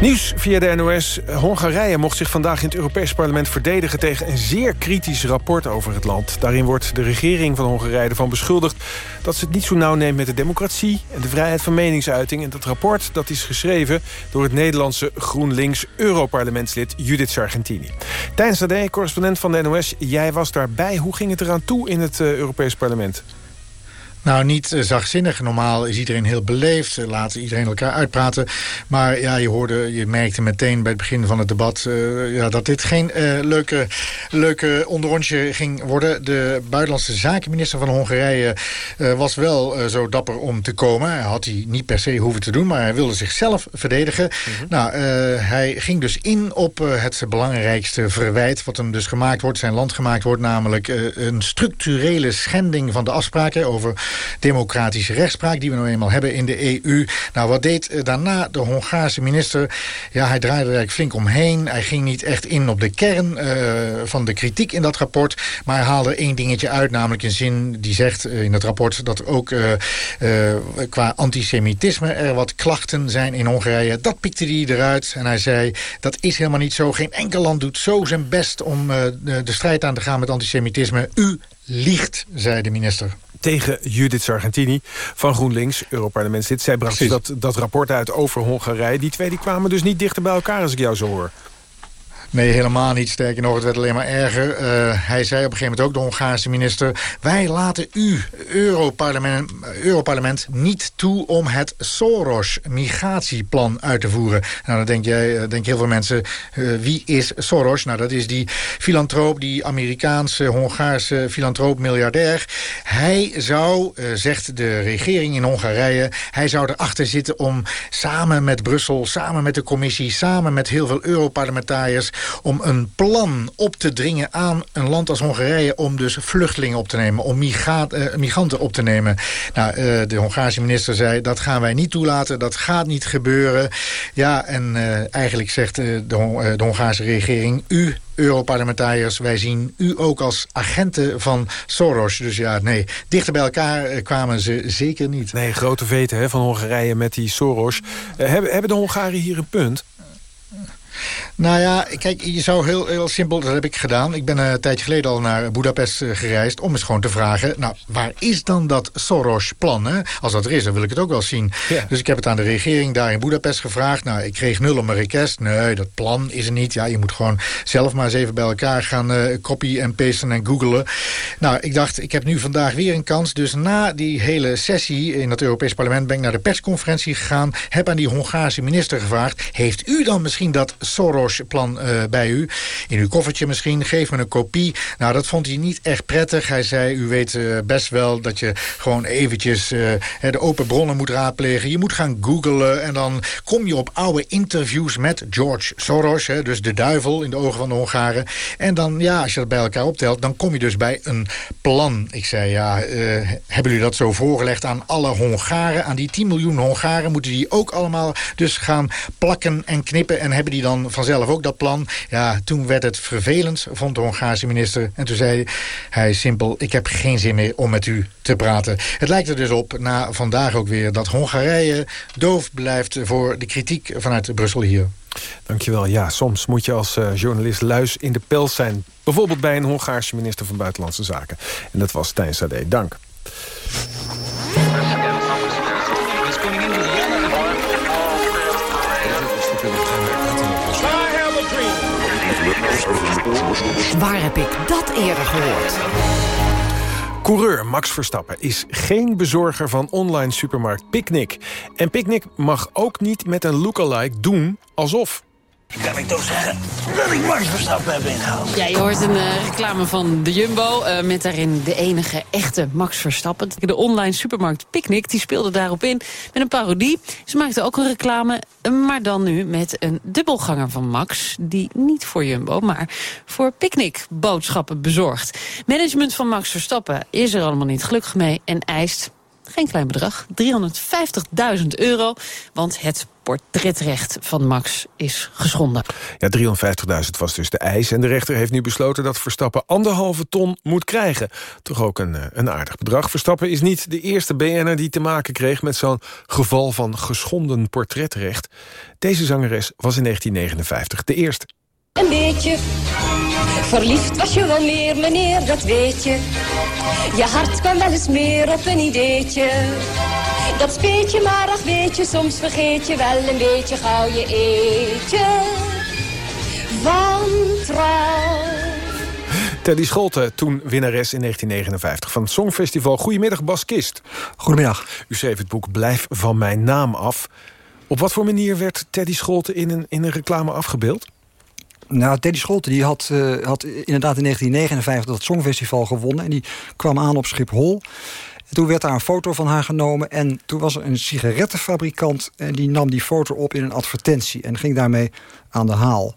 Nieuws via de NOS. Hongarije mocht zich vandaag in het Europees Parlement verdedigen... tegen een zeer kritisch rapport over het land. Daarin wordt de regering van Hongarije ervan beschuldigd... dat ze het niet zo nauw neemt met de democratie... en de vrijheid van meningsuiting. En dat rapport dat is geschreven door het Nederlandse GroenLinks-Europarlementslid Judith Sargentini. Tijn Sade, correspondent van de NOS, jij was daarbij. Hoe ging het eraan toe in het uh, Europees Parlement? Nou, niet uh, zachtzinnig. Normaal is iedereen heel beleefd. Uh, laat iedereen elkaar uitpraten. Maar ja, je hoorde, je merkte meteen bij het begin van het debat... Uh, ja, dat dit geen leuke, leuke onderrondje ging worden. De buitenlandse zakenminister van Hongarije was wel zo dapper om te komen. Hij had hij niet per se hoeven te doen, maar hij wilde zichzelf verdedigen. Mm -hmm. Nou, hij ging dus in op het belangrijkste verwijt... wat hem dus gemaakt wordt, zijn land gemaakt wordt... namelijk een structurele schending van de afspraken over democratische rechtspraak... die we nou eenmaal hebben in de EU. Nou, wat deed daarna de Hongaarse minister? Ja, hij draaide er eigenlijk flink omheen. Hij ging niet echt in op de kern uh, van de kritiek in dat rapport. Maar hij haalde één dingetje uit, namelijk een zin die zegt uh, in het rapport... dat ook qua antisemitisme er wat klachten zijn in Hongarije. Dat pikte hij eruit en hij zei... dat is helemaal niet zo. Geen enkel land doet zo zijn best om de strijd aan te gaan met antisemitisme. U liegt, zei de minister tegen Judith Sargentini van GroenLinks, Europarlementslid. Zij bracht dus dat, dat rapport uit over Hongarije. Die twee die kwamen dus niet dichter bij elkaar als ik jou zo hoor. Nee, helemaal niet. Sterker nog, het werd alleen maar erger. Uh, hij zei op een gegeven moment ook, de Hongaarse minister... wij laten u, Europarlement, Europarlement, niet toe om het Soros-migratieplan uit te voeren. Nou, dan denk, jij, denk heel veel mensen, uh, wie is Soros? Nou, dat is die filantroop, die Amerikaanse, Hongaarse filantroop-miljardair. Hij zou, zegt de regering in Hongarije... hij zou erachter zitten om samen met Brussel, samen met de commissie... samen met heel veel Europarlementariërs om een plan op te dringen aan een land als Hongarije... om dus vluchtelingen op te nemen, om uh, migranten op te nemen. Nou, uh, de Hongaarse minister zei, dat gaan wij niet toelaten, dat gaat niet gebeuren. Ja, en uh, eigenlijk zegt de, Hongaarse regering... u Europarlementariërs, wij zien u ook als agenten van Soros. Dus ja, nee, dichter bij elkaar kwamen ze zeker niet. Nee, grote veten van Hongarije met die Soros. hebben, hebben de Hongaren hier een punt? Nou ja, kijk, je zou heel, heel simpel, dat heb ik gedaan. Ik ben een tijdje geleden al naar Budapest gereisd... om eens gewoon te vragen, nou, waar is dan dat Soros-plan? Als dat er is, dan wil ik het ook wel zien. Ja. Dus ik heb het aan de regering daar in Budapest gevraagd. Nou, ik kreeg nul op mijn request. Nee, dat plan is er niet. Ja, je moet gewoon zelf maar eens even bij elkaar gaan uh, copy en pasten en googelen. Nou, ik dacht, ik heb nu vandaag weer een kans. Dus na die hele sessie in het Europees Parlement... ben ik naar de persconferentie gegaan. Heb aan die Hongaarse minister gevraagd... heeft u dan misschien dat Soros-plan uh, bij u. In uw koffertje misschien, geef me een kopie. Nou, dat vond hij niet echt prettig. Hij zei, u weet uh, best wel dat je gewoon eventjes uh, de open bronnen moet raadplegen. Je moet gaan googlen en dan kom je op oude interviews met George Soros. Hè, dus de duivel in de ogen van de Hongaren. En dan, ja, als je dat bij elkaar optelt, dan kom je dus bij een plan. Ik zei, ja, hebben jullie dat zo voorgelegd aan alle Hongaren? Aan die 10 miljoen Hongaren moeten die ook allemaal dus gaan plakken en knippen en hebben die dan vanzelf ook dat plan. Ja, toen werd het vervelend, vond de Hongaarse minister. En toen zei hij simpel, ik heb geen zin meer om met u te praten. Het lijkt er dus op, na vandaag ook weer, dat Hongarije doof blijft voor de kritiek vanuit Brussel hier. Dankjewel. Ja, soms moet je als uh, journalist luis in de pels zijn. Bijvoorbeeld bij een Hongaarse minister van Buitenlandse Zaken. En dat was Tijn Sade. Dank. Waar heb ik dat eerder gehoord? Coureur Max Verstappen is geen bezorger van online supermarkt Picnic. En Picnic mag ook niet met een lookalike doen alsof kan ik toch zeggen dat ik Max Verstappen heb ingehaald. Ja, je hoort een uh, reclame van de Jumbo... Uh, met daarin de enige echte Max Verstappen. De online supermarkt Picnic die speelde daarop in met een parodie. Ze maakte ook een reclame, maar dan nu met een dubbelganger van Max... die niet voor Jumbo, maar voor Picnic boodschappen bezorgt. Management van Max Verstappen is er allemaal niet gelukkig mee... en eist Geen klein bedrag, 350.000 euro. Want het portretrecht van Max is geschonden. Ja, 350.000 was dus de eis. En de rechter heeft nu besloten dat Verstappen anderhalve ton moet krijgen. Toch ook een, eh, een aardig bedrag. Verstappen is niet de eerste BN'er die te maken kreeg... met zo'n geval van geschonden portretrecht. Deze zangeres was in 1959 de eerste. Een beetje verliefd was je wel meer, meneer, dat weet je. Je hart kan wel eens meer op een ideetje. Dat speet je maar, ach weet je, soms vergeet je wel een beetje gauw je eetje. Van trouw. Teddy Scholte, toen winnares in 1959 van het Songfestival. Goedemiddag, Bas Kist. Goedemiddag. U schreef het boek Blijf van mijn naam af. Op wat voor manier werd Teddy Scholte in een, in een reclame afgebeeld? Nou, Teddy Scholte die had, eh, had inderdaad in 1959 dat Songfestival gewonnen. En die kwam aan op Schiphol. En toen werd daar een foto van haar genomen. En toen was er een sigarettenfabrikant. En die nam die foto op in een advertentie. En ging daarmee aan de haal.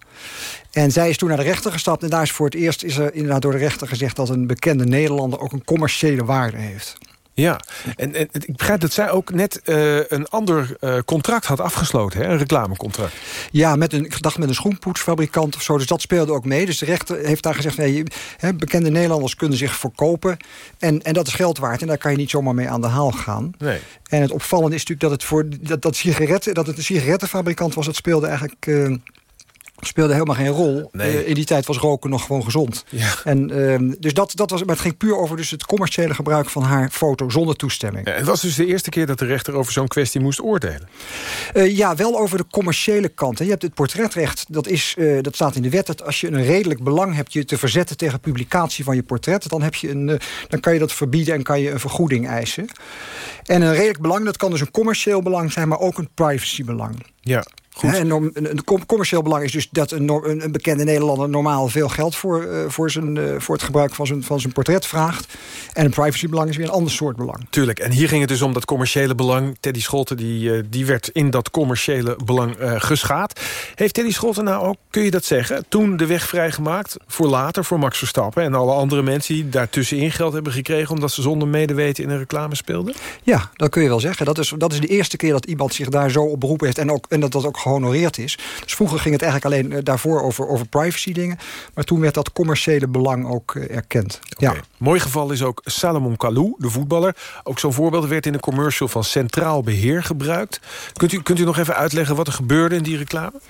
En zij is toen naar de rechter gestapt. En daar is voor het eerst is er inderdaad door de rechter gezegd... dat een bekende Nederlander ook een commerciële waarde heeft. Ja, en, en ik begrijp dat zij ook net eh, een ander eh, contract had afgesloten, hè? een reclamecontract. Ja, met een, ik dacht met een schoenpoetsfabrikant of zo. Dus dat speelde ook mee. Dus de rechter heeft daar gezegd... Nee, hè, bekende Nederlanders kunnen zich verkopen. En, en dat is geld waard. En daar kan je niet zomaar mee aan de haal gaan. Nee. En het opvallende is natuurlijk dat het voor dat, dat, sigaretten, dat het een sigarettenfabrikant was. Dat speelde eigenlijk... eh, speelde helemaal geen rol. Nee. Eh, in die tijd was roken nog gewoon gezond. Ja. En, ehm, dus dat, dat was, maar het ging puur over dus het commerciële gebruik van haar foto zonder toestemming. Ja, het was dus de eerste keer dat de rechter over zo'n kwestie moest oordelen. Eh, ja, wel over de commerciële kant. hè. Je hebt het portretrecht, dat, is, eh, dat staat in de wet... dat als je een redelijk belang hebt je te verzetten tegen publicatie van je portret... dan, heb je een, dan kan je dat verbieden en kan je een vergoeding eisen. En een redelijk belang, dat kan dus een commercieel belang zijn... maar ook een privacybelang. Ja, goed. En norm- een, een com- commercieel belang is dus dat een, een, een bekende Nederlander normaal veel geld voor, eh, voor, zijn, eh, voor het gebruik van zijn, van zijn portret vraagt. En een privacybelang is weer een ander soort belang. Tuurlijk, en hier ging het dus om dat commerciële belang. Teddy Scholte die, eh, die werd in dat commerciële belang geschaad. Heeft Teddy Scholte nou ook, kun je dat zeggen... toen de weg vrijgemaakt voor later, voor Max Verstappen... en alle andere mensen die daartussenin geld hebben gekregen... omdat ze zonder medeweten in een reclame speelden? Ja, dat kun je wel zeggen. Dat is, dat is de eerste keer dat iemand zich daar zo op beroepen heeft... en, ook, en dat dat ook gehonoreerd is. Dus vroeger ging het eigenlijk alleen eh, daarvoor over, over privacy dingen. Maar toen werd dat commerciële belang ook eh, erkend. Ja. Mooi geval is ook Salomon Kalou, de voetballer. Ook zo'n voorbeeld werd in een commercial van Centraal Beheer gebruikt. Kunt u, kunt u nog even uitleggen wat er gebeurde in die reclame?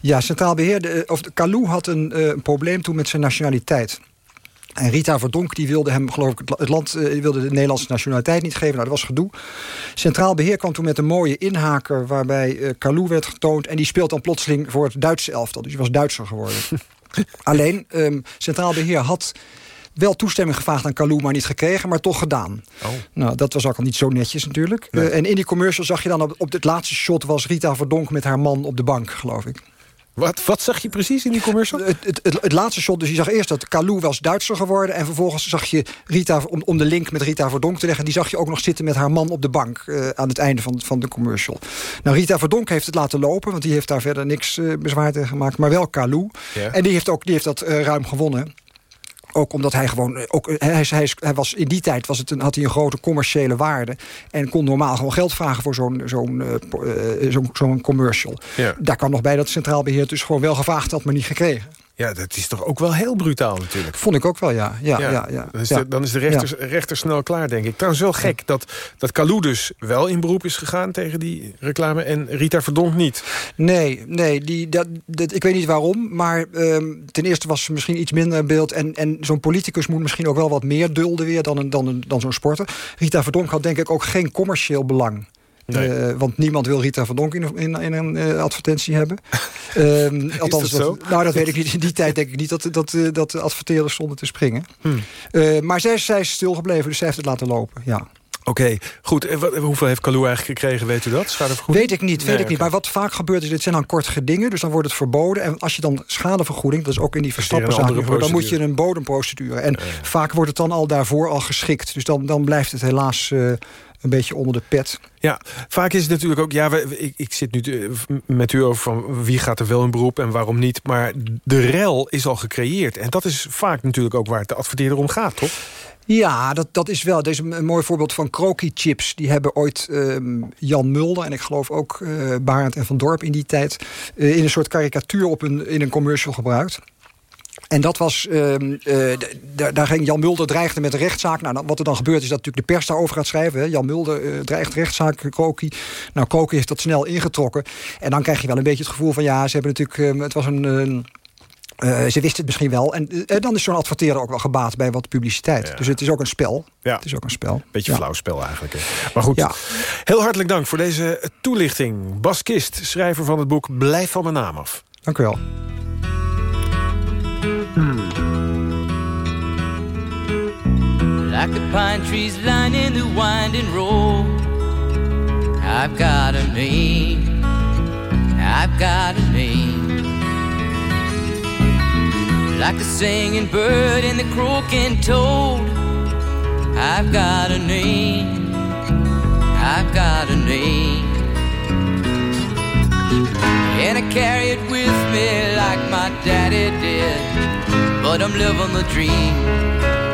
Ja, Centraal Beheer, de, of de Kalou had een, eh, een probleem toen met zijn nationaliteit. En Rita Verdonk die wilde hem, geloof ik, het la- het land eh, wilde de Nederlandse nationaliteit niet geven. Nou, dat was gedoe. Centraal Beheer kwam toen met een mooie inhaker waarbij eh Kalou werd getoond. En die speelt dan plotseling voor het Duitse elftal. Dus hij was Duitser geworden. *laughs* Alleen, ehm, Centraal Beheer had wel toestemming gevraagd aan Kalou, maar niet gekregen, maar toch gedaan. Nou, dat was ook al niet zo netjes natuurlijk. Nee. Eh, en in die commercial zag je dan op, op het laatste shot was Rita Verdonk met haar man op de bank, geloof ik. Wat, wat zag je precies in die commercial? Het, het, het, het laatste shot, dus je zag eerst dat Kalou was Duitser geworden... en vervolgens zag je Rita, om, om de link met Rita Verdonk te leggen... die zag je ook nog zitten met haar man op de bank... eh, aan het einde van, van de commercial. Nou, Rita Verdonk heeft het laten lopen... want die heeft daar verder niks eh, bezwaar tegen gemaakt... maar wel Kalou. Ja. En die heeft, ook, die heeft dat eh, ruim gewonnen... Ook omdat hij gewoon. eh, Ook, eh, hij, hij, hij was, in die tijd was het een, had hij een grote commerciële waarde. En kon normaal gewoon geld vragen voor zo'n zo'n eh, zo'n commercial. Ja. Daar kwam nog bij dat Centraal Beheer het dus gewoon wel gevraagd had, maar niet gekregen. Ja, dat is toch ook wel heel brutaal natuurlijk. Vond ik ook wel, ja. ja, ja. ja, Dan is, de, dan is de rechter, rechter snel klaar, denk ik. Trouwens wel gek dat, dat Kalou dus wel in beroep is gegaan tegen die reclame... en Rita Verdonk niet. Nee, nee die, dat, dat, ik weet niet waarom. Maar ehm, ten eerste was ze misschien iets minder in beeld. En, en zo'n politicus moet misschien ook wel wat meer dulden weer dan, een, dan, een, dan zo'n sporter. Rita Verdonk had denk ik ook geen commercieel belang. Nee. Eh, want niemand wil Rita Verdonk in, een- in, in een eh, advertentie hebben. *laughs* Ehm, althans, dat nou, dat weet ik niet. In die tijd denk ik niet dat, dat, eh, dat de adverteerders stonden te springen. Hmm. Maar zij, zij is stilgebleven, dus zij heeft het laten lopen. Ja. Oké, goed. En wat- hoeveel heeft Kalou eigenlijk gekregen, weet u dat? Schadevergoeding? Weet ik niet, weet Nee, ik niet. Maar wat vaak gebeurt is, dit zijn dan kort gedingen. Dus dan wordt het verboden. En als je dan schadevergoeding, dat is ook in die verstappenzaak... andere dan moet je een bodemprocedure. En vaak wordt het dan al daarvoor al geschikt. Dus dan, dan blijft het helaas een beetje onder de pet. Ja, vaak is het natuurlijk ook... Ja, we- ik, ik zit nu te- met u over van wie gaat er wel in beroep en waarom niet. Maar de rel is al gecreëerd. En dat is vaak natuurlijk ook waar het de adverteerder om gaat, toch? Ja, dat, dat is wel. Deze een mooi voorbeeld van Croaky chips. Die hebben ooit ehm, Jan Mulder en ik geloof ook eh Barend en Van Dorp in die tijd... eh, in een soort karikatuur op een, in een commercial gebruikt. En dat was, ehm, eh, daar ging Jan Mulder dreigde met een rechtszaak. Nou, wat er dan gebeurt is dat natuurlijk de pers daarover gaat schrijven. Hè. Jan Mulder eh, dreigt rechtszaak, Kroki. Nou, Kroki heeft dat snel ingetrokken. En dan krijg je wel een beetje het gevoel van... ja, ze hebben natuurlijk, ehm, het was een... een eh, ze wisten het misschien wel. En dan is zo'n adverteerder ook wel gebaat bij wat publiciteit. Dus het is ook een spel. Ja. Het is ook een spel. Beetje Ja. flauw spel eigenlijk. hè. Maar goed, heel hartelijk dank voor deze toelichting. Bas Kist, schrijver van het boek Blijf van mijn naam af. Dank u wel. Like the pine trees lining the winding road. I've got a name. I've got a name. Like the singing bird and the croaking toad. I've got a name. I've got a name. And I carry it with me like my daddy did. But I'm living the dream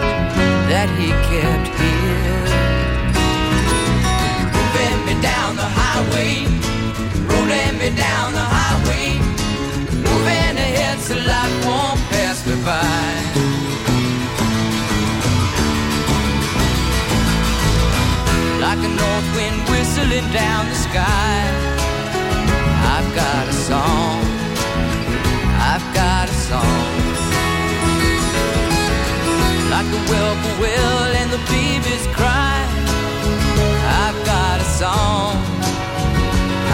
that he kept here. Moving me down the highway, rolling me down the highway, moving ahead so life won't pass me by. Like a north wind whistling down the sky, I've got a song. I've got a song like the whippoorwill and the babies cry. I've got a song.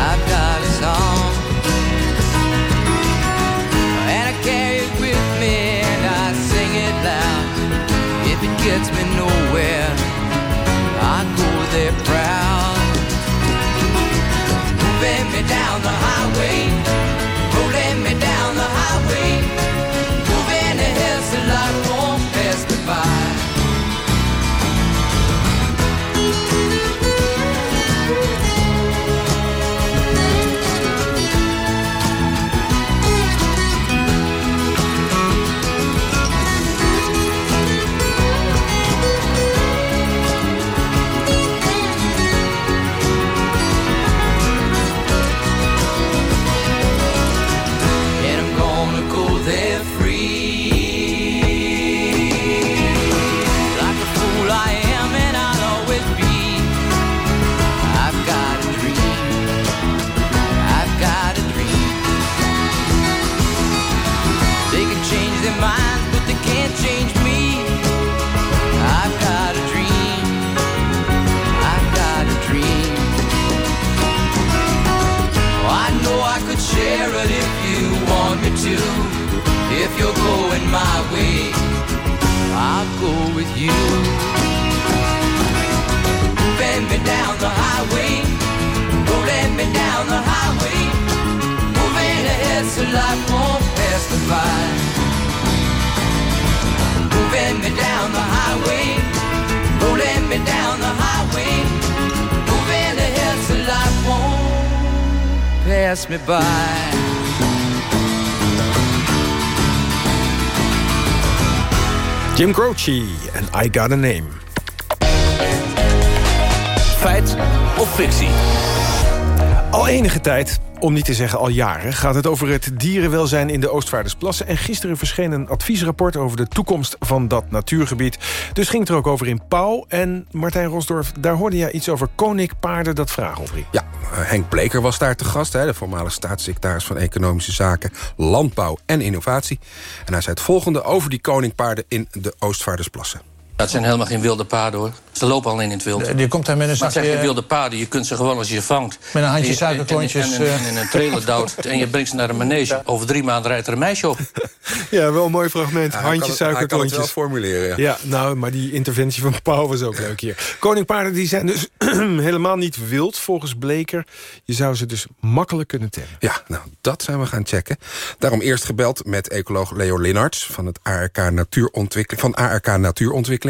I've got a song. And I carry it with me and I sing it loud. If it gets me nowhere, I go there proud. Moving me down the highway, share it if you want me to. If you're going my way, I'll go with you. Bend me down the highway, rolling me down the highway, moving ahead so life won't pass me by. Moving me down the highway, rolling me down the highway, pass me by. Jim Croce en I Got a Name. Feit of fictie? Al enige tijd, om niet te zeggen al jaren... gaat het over het dierenwelzijn in de Oostvaardersplassen... en gisteren verscheen een adviesrapport over de toekomst van dat natuurgebied. Dus ging het er ook over in Pauw. En Martijn Rosdorf, daar hoorde jij iets over koninkpaarden dat vragen opriep. Ja, Henk Bleker was daar te gast, hè, de voormalige staatssecretaris van Economische Zaken, Landbouw en Innovatie. En hij zei het volgende over die koninkpaarden in de Oostvaardersplassen. Dat zijn helemaal geen wilde paarden hoor. Ze lopen alleen in het wild. Je komt daar met een Maar het zijn zakje- geen wilde paarden. Je kunt ze gewoon als je ze vangt. Met een handje suikerklontjes, En, en, en, eh. in een trailer duwt. *laughs* En je brengt ze naar een manege. Over drie maanden rijdt er een meisje op. *laughs* Ja, wel een mooi fragment. Ja, hij Handjes, hij kan formuleren, ja. Ja, nou, maar die interventie van *laughs* Pauw was ook leuk hier. Koninkpaarden die zijn dus *clears throat* helemaal niet wild, volgens Bleker. Je zou ze dus makkelijk kunnen temmen. Ja, nou, dat zijn we gaan checken. Daarom eerst gebeld met ecoloog Leo Linnarts van, het ARK Natuurontwikkeling, van ARK Natuurontwikkeling.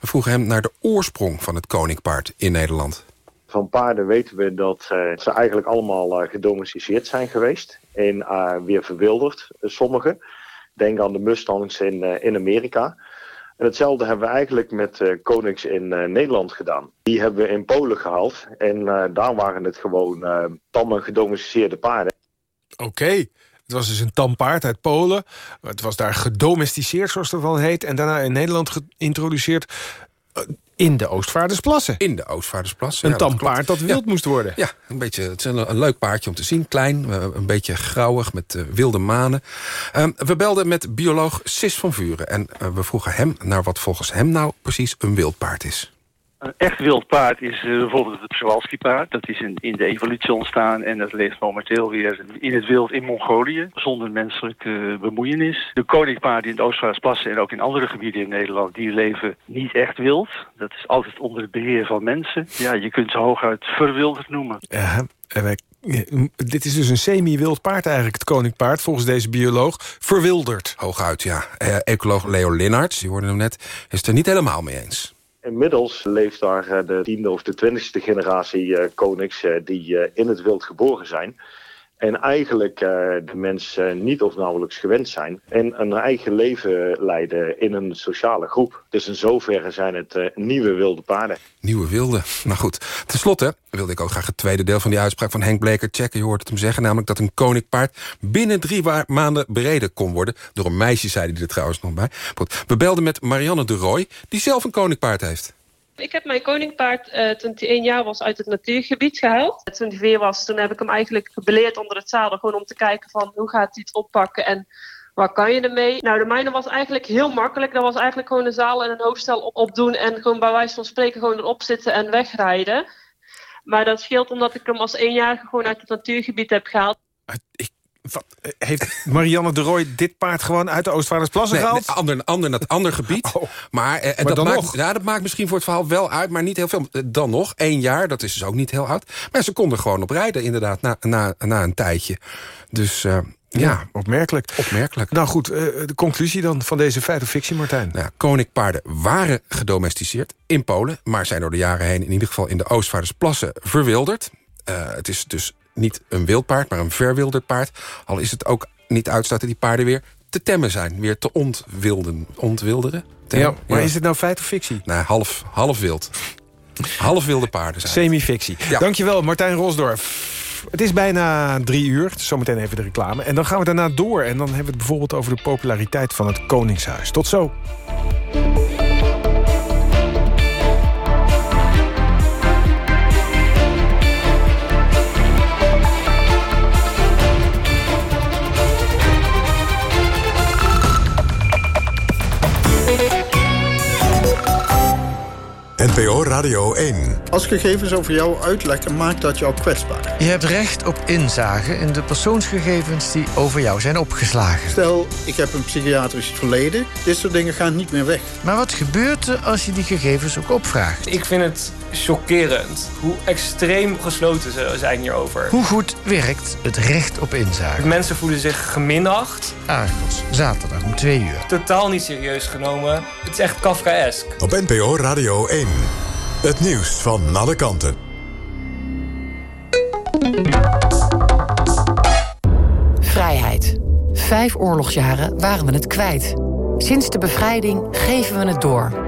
We vroegen hem naar de oorsprong van het koninkpaard in Nederland. Van paarden weten we dat eh, ze eigenlijk allemaal eh, gedomesticeerd zijn geweest. En eh, weer verwilderd, sommige. Denk aan de Mustangs in, eh, in Amerika. En hetzelfde hebben we eigenlijk met eh, Konings in eh, Nederland gedaan. Die hebben we in Polen gehaald. En eh, daar waren het gewoon eh tamme gedomesticeerde paarden. Oké. Het was dus een tam paard uit Polen. Het was daar gedomesticeerd, zoals dat wel heet. En daarna in Nederland geïntroduceerd eh, in de Oostvaardersplassen. In de Oostvaardersplassen. Een ja, dat wild Ja. moest worden. Ja, een, beetje, het is een, een leuk paardje om te zien. Klein, eh, een beetje grauwig met eh, wilde manen. Ehm, we belden met bioloog Sis van Vuren. En we vroegen hem naar wat volgens hem nou precies een wild paard is. Een echt wild paard is eh, bijvoorbeeld het Przewalski-paard. Dat is in, in de evolutie ontstaan en dat leeft momenteel weer in het wild in Mongolië, zonder menselijke bemoeienis. De koninkpaarden in de Oostvaardersplassen en ook in andere gebieden in Nederland, die leven niet echt wild. Dat is altijd onder het beheer van mensen. Ja, je kunt ze hooguit verwilderd noemen. Ja, eh, dit is dus een semi-wild paard eigenlijk, het koninkpaard, volgens deze bioloog. Verwilderd. Hooguit, ja. Eh, ecoloog Leo Linnarts, die hoorde hem net, is het er niet helemaal mee eens. Inmiddels leeft daar eh, de tiende of de twintigste generatie eh, konings eh, die in het wild geboren zijn. En eigenlijk eh, de mensen niet of nauwelijks gewend zijn. En een eigen leven leiden in een sociale groep. Dus in zoverre zijn het eh, nieuwe wilde paarden. Nieuwe wilde. Nou goed, ten slotte wilde ik ook graag het tweede deel van die uitspraak van Henk Bleker checken. Je hoort het hem zeggen, namelijk dat een koninkpaard binnen drie maanden bereden kon worden. Door een meisje, zei hij er trouwens nog bij. We belden met Marianne de Roy, die zelf een koninkpaard heeft. Ik heb mijn koninkpaard eh, toen hij één jaar was uit het natuurgebied gehaald. Toen hij vier was, toen heb ik hem eigenlijk beleerd onder het zadel. Gewoon om te kijken van hoe gaat hij het oppakken en waar kan je ermee. Nou, de mijne was eigenlijk heel makkelijk. Dat was eigenlijk gewoon een zaal en een hoofdstel op opdoen. En gewoon bij wijze van spreken gewoon erop zitten en wegrijden. Maar dat scheelt omdat ik hem als eenjarige gewoon uit het natuurgebied heb gehaald. Heeft Marianne de Roy dit paard gewoon uit de Oostvaardersplassen Nee, gehaald? nee, ander, ander, dat ander gebied. *laughs* Maar, eh, Maar dat, dan maakt, nog. Ja, dat maakt misschien voor het verhaal wel uit, maar niet heel veel. Eh, Dan nog, één jaar, dat is dus ook niet heel oud. Maar ze konden gewoon op rijden, inderdaad, na, na, na een tijdje. Dus eh, ja, opmerkelijk. opmerkelijk. Nou goed, eh, de conclusie dan van deze feit of fictie, Martijn. Nou, koninkpaarden waren gedomesticeerd in Polen... maar zijn door de jaren heen in ieder geval in de Oostvaardersplassen verwilderd. Eh, het is dus niet een wild paard, maar een verwilderd paard. Al is het ook niet uitstaat dat die paarden weer te temmen zijn. Weer te ontwilden, ontwilderen. Ja, maar is het nou feit of fictie? Nou, half, half wild. half wilde paarden zijn. Semi-fictie. Dankjewel, Martijn Rosdorf. Het is bijna drie uur, zometeen even de reclame. En dan gaan we daarna door. En dan hebben we het bijvoorbeeld over de populariteit van het Koningshuis. Tot zo. NPO Radio 1. Als gegevens over jou uitlekken, maakt dat jou kwetsbaar. Je hebt recht op inzage in de persoonsgegevens die over jou zijn opgeslagen. Stel, ik heb een psychiatrisch verleden. Dit soort dingen gaan niet meer weg. Maar wat gebeurt er als je die gegevens ook opvraagt? Ik vind het chockerend hoe extreem gesloten ze zijn hierover. Hoe goed werkt het recht op inzage? Mensen voelen zich geminacht. Argos, zaterdag om twee uur. Totaal niet serieus genomen. Het is echt Kafkaesk. Op NPO Radio 1. Het nieuws van alle kanten. Vrijheid. Vijf oorlogsjaren waren we het kwijt. Sinds de bevrijding geven we het door.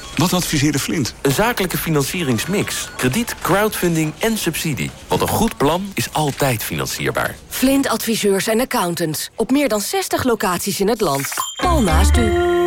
Wat adviseerde Flint? Een zakelijke financieringsmix. Krediet, crowdfunding en subsidie. Want een goed plan is altijd financierbaar. Flint adviseurs en accountants. Op meer dan 60 locaties in het land. Pal naast u.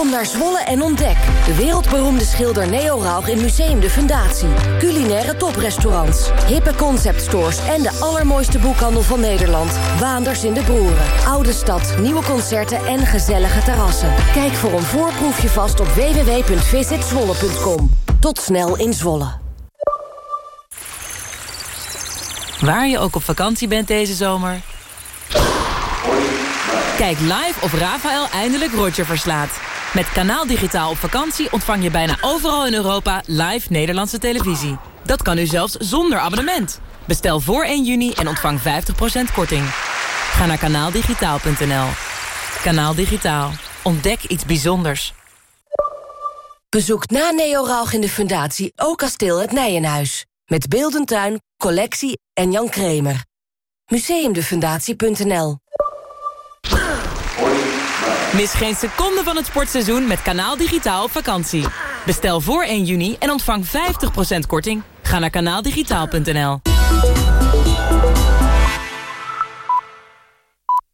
Kom naar Zwolle en ontdek. De wereldberoemde schilder Neo Rauch in Museum de Fundatie. Culinaire toprestaurants. Hippe conceptstores en de allermooiste boekhandel van Nederland. Waanders in de Broeren. Oude stad, nieuwe concerten en gezellige terrassen. Kijk voor een voorproefje vast op www.visitzwolle.com. Tot snel in Zwolle. Waar je ook op vakantie bent deze zomer. Kijk live of Rafael eindelijk Roger verslaat. Met Kanaal Digitaal op vakantie ontvang je bijna overal in Europa live Nederlandse televisie. Dat kan nu zelfs zonder abonnement. Bestel voor 1 juni en ontvang 50% korting. Ga naar kanaaldigitaal.nl. Kanaal Digitaal. Ontdek iets bijzonders. Bezoek na Neoralg in de Fundatie ook kasteel het Nijenhuis. Met Beeldentuin, collectie en Jan Kremer. Museumdefundatie.nl Mis geen seconde van het sportseizoen met Kanaal Digitaal op vakantie. Bestel voor 1 juni en ontvang 50% korting. Ga naar kanaaldigitaal.nl.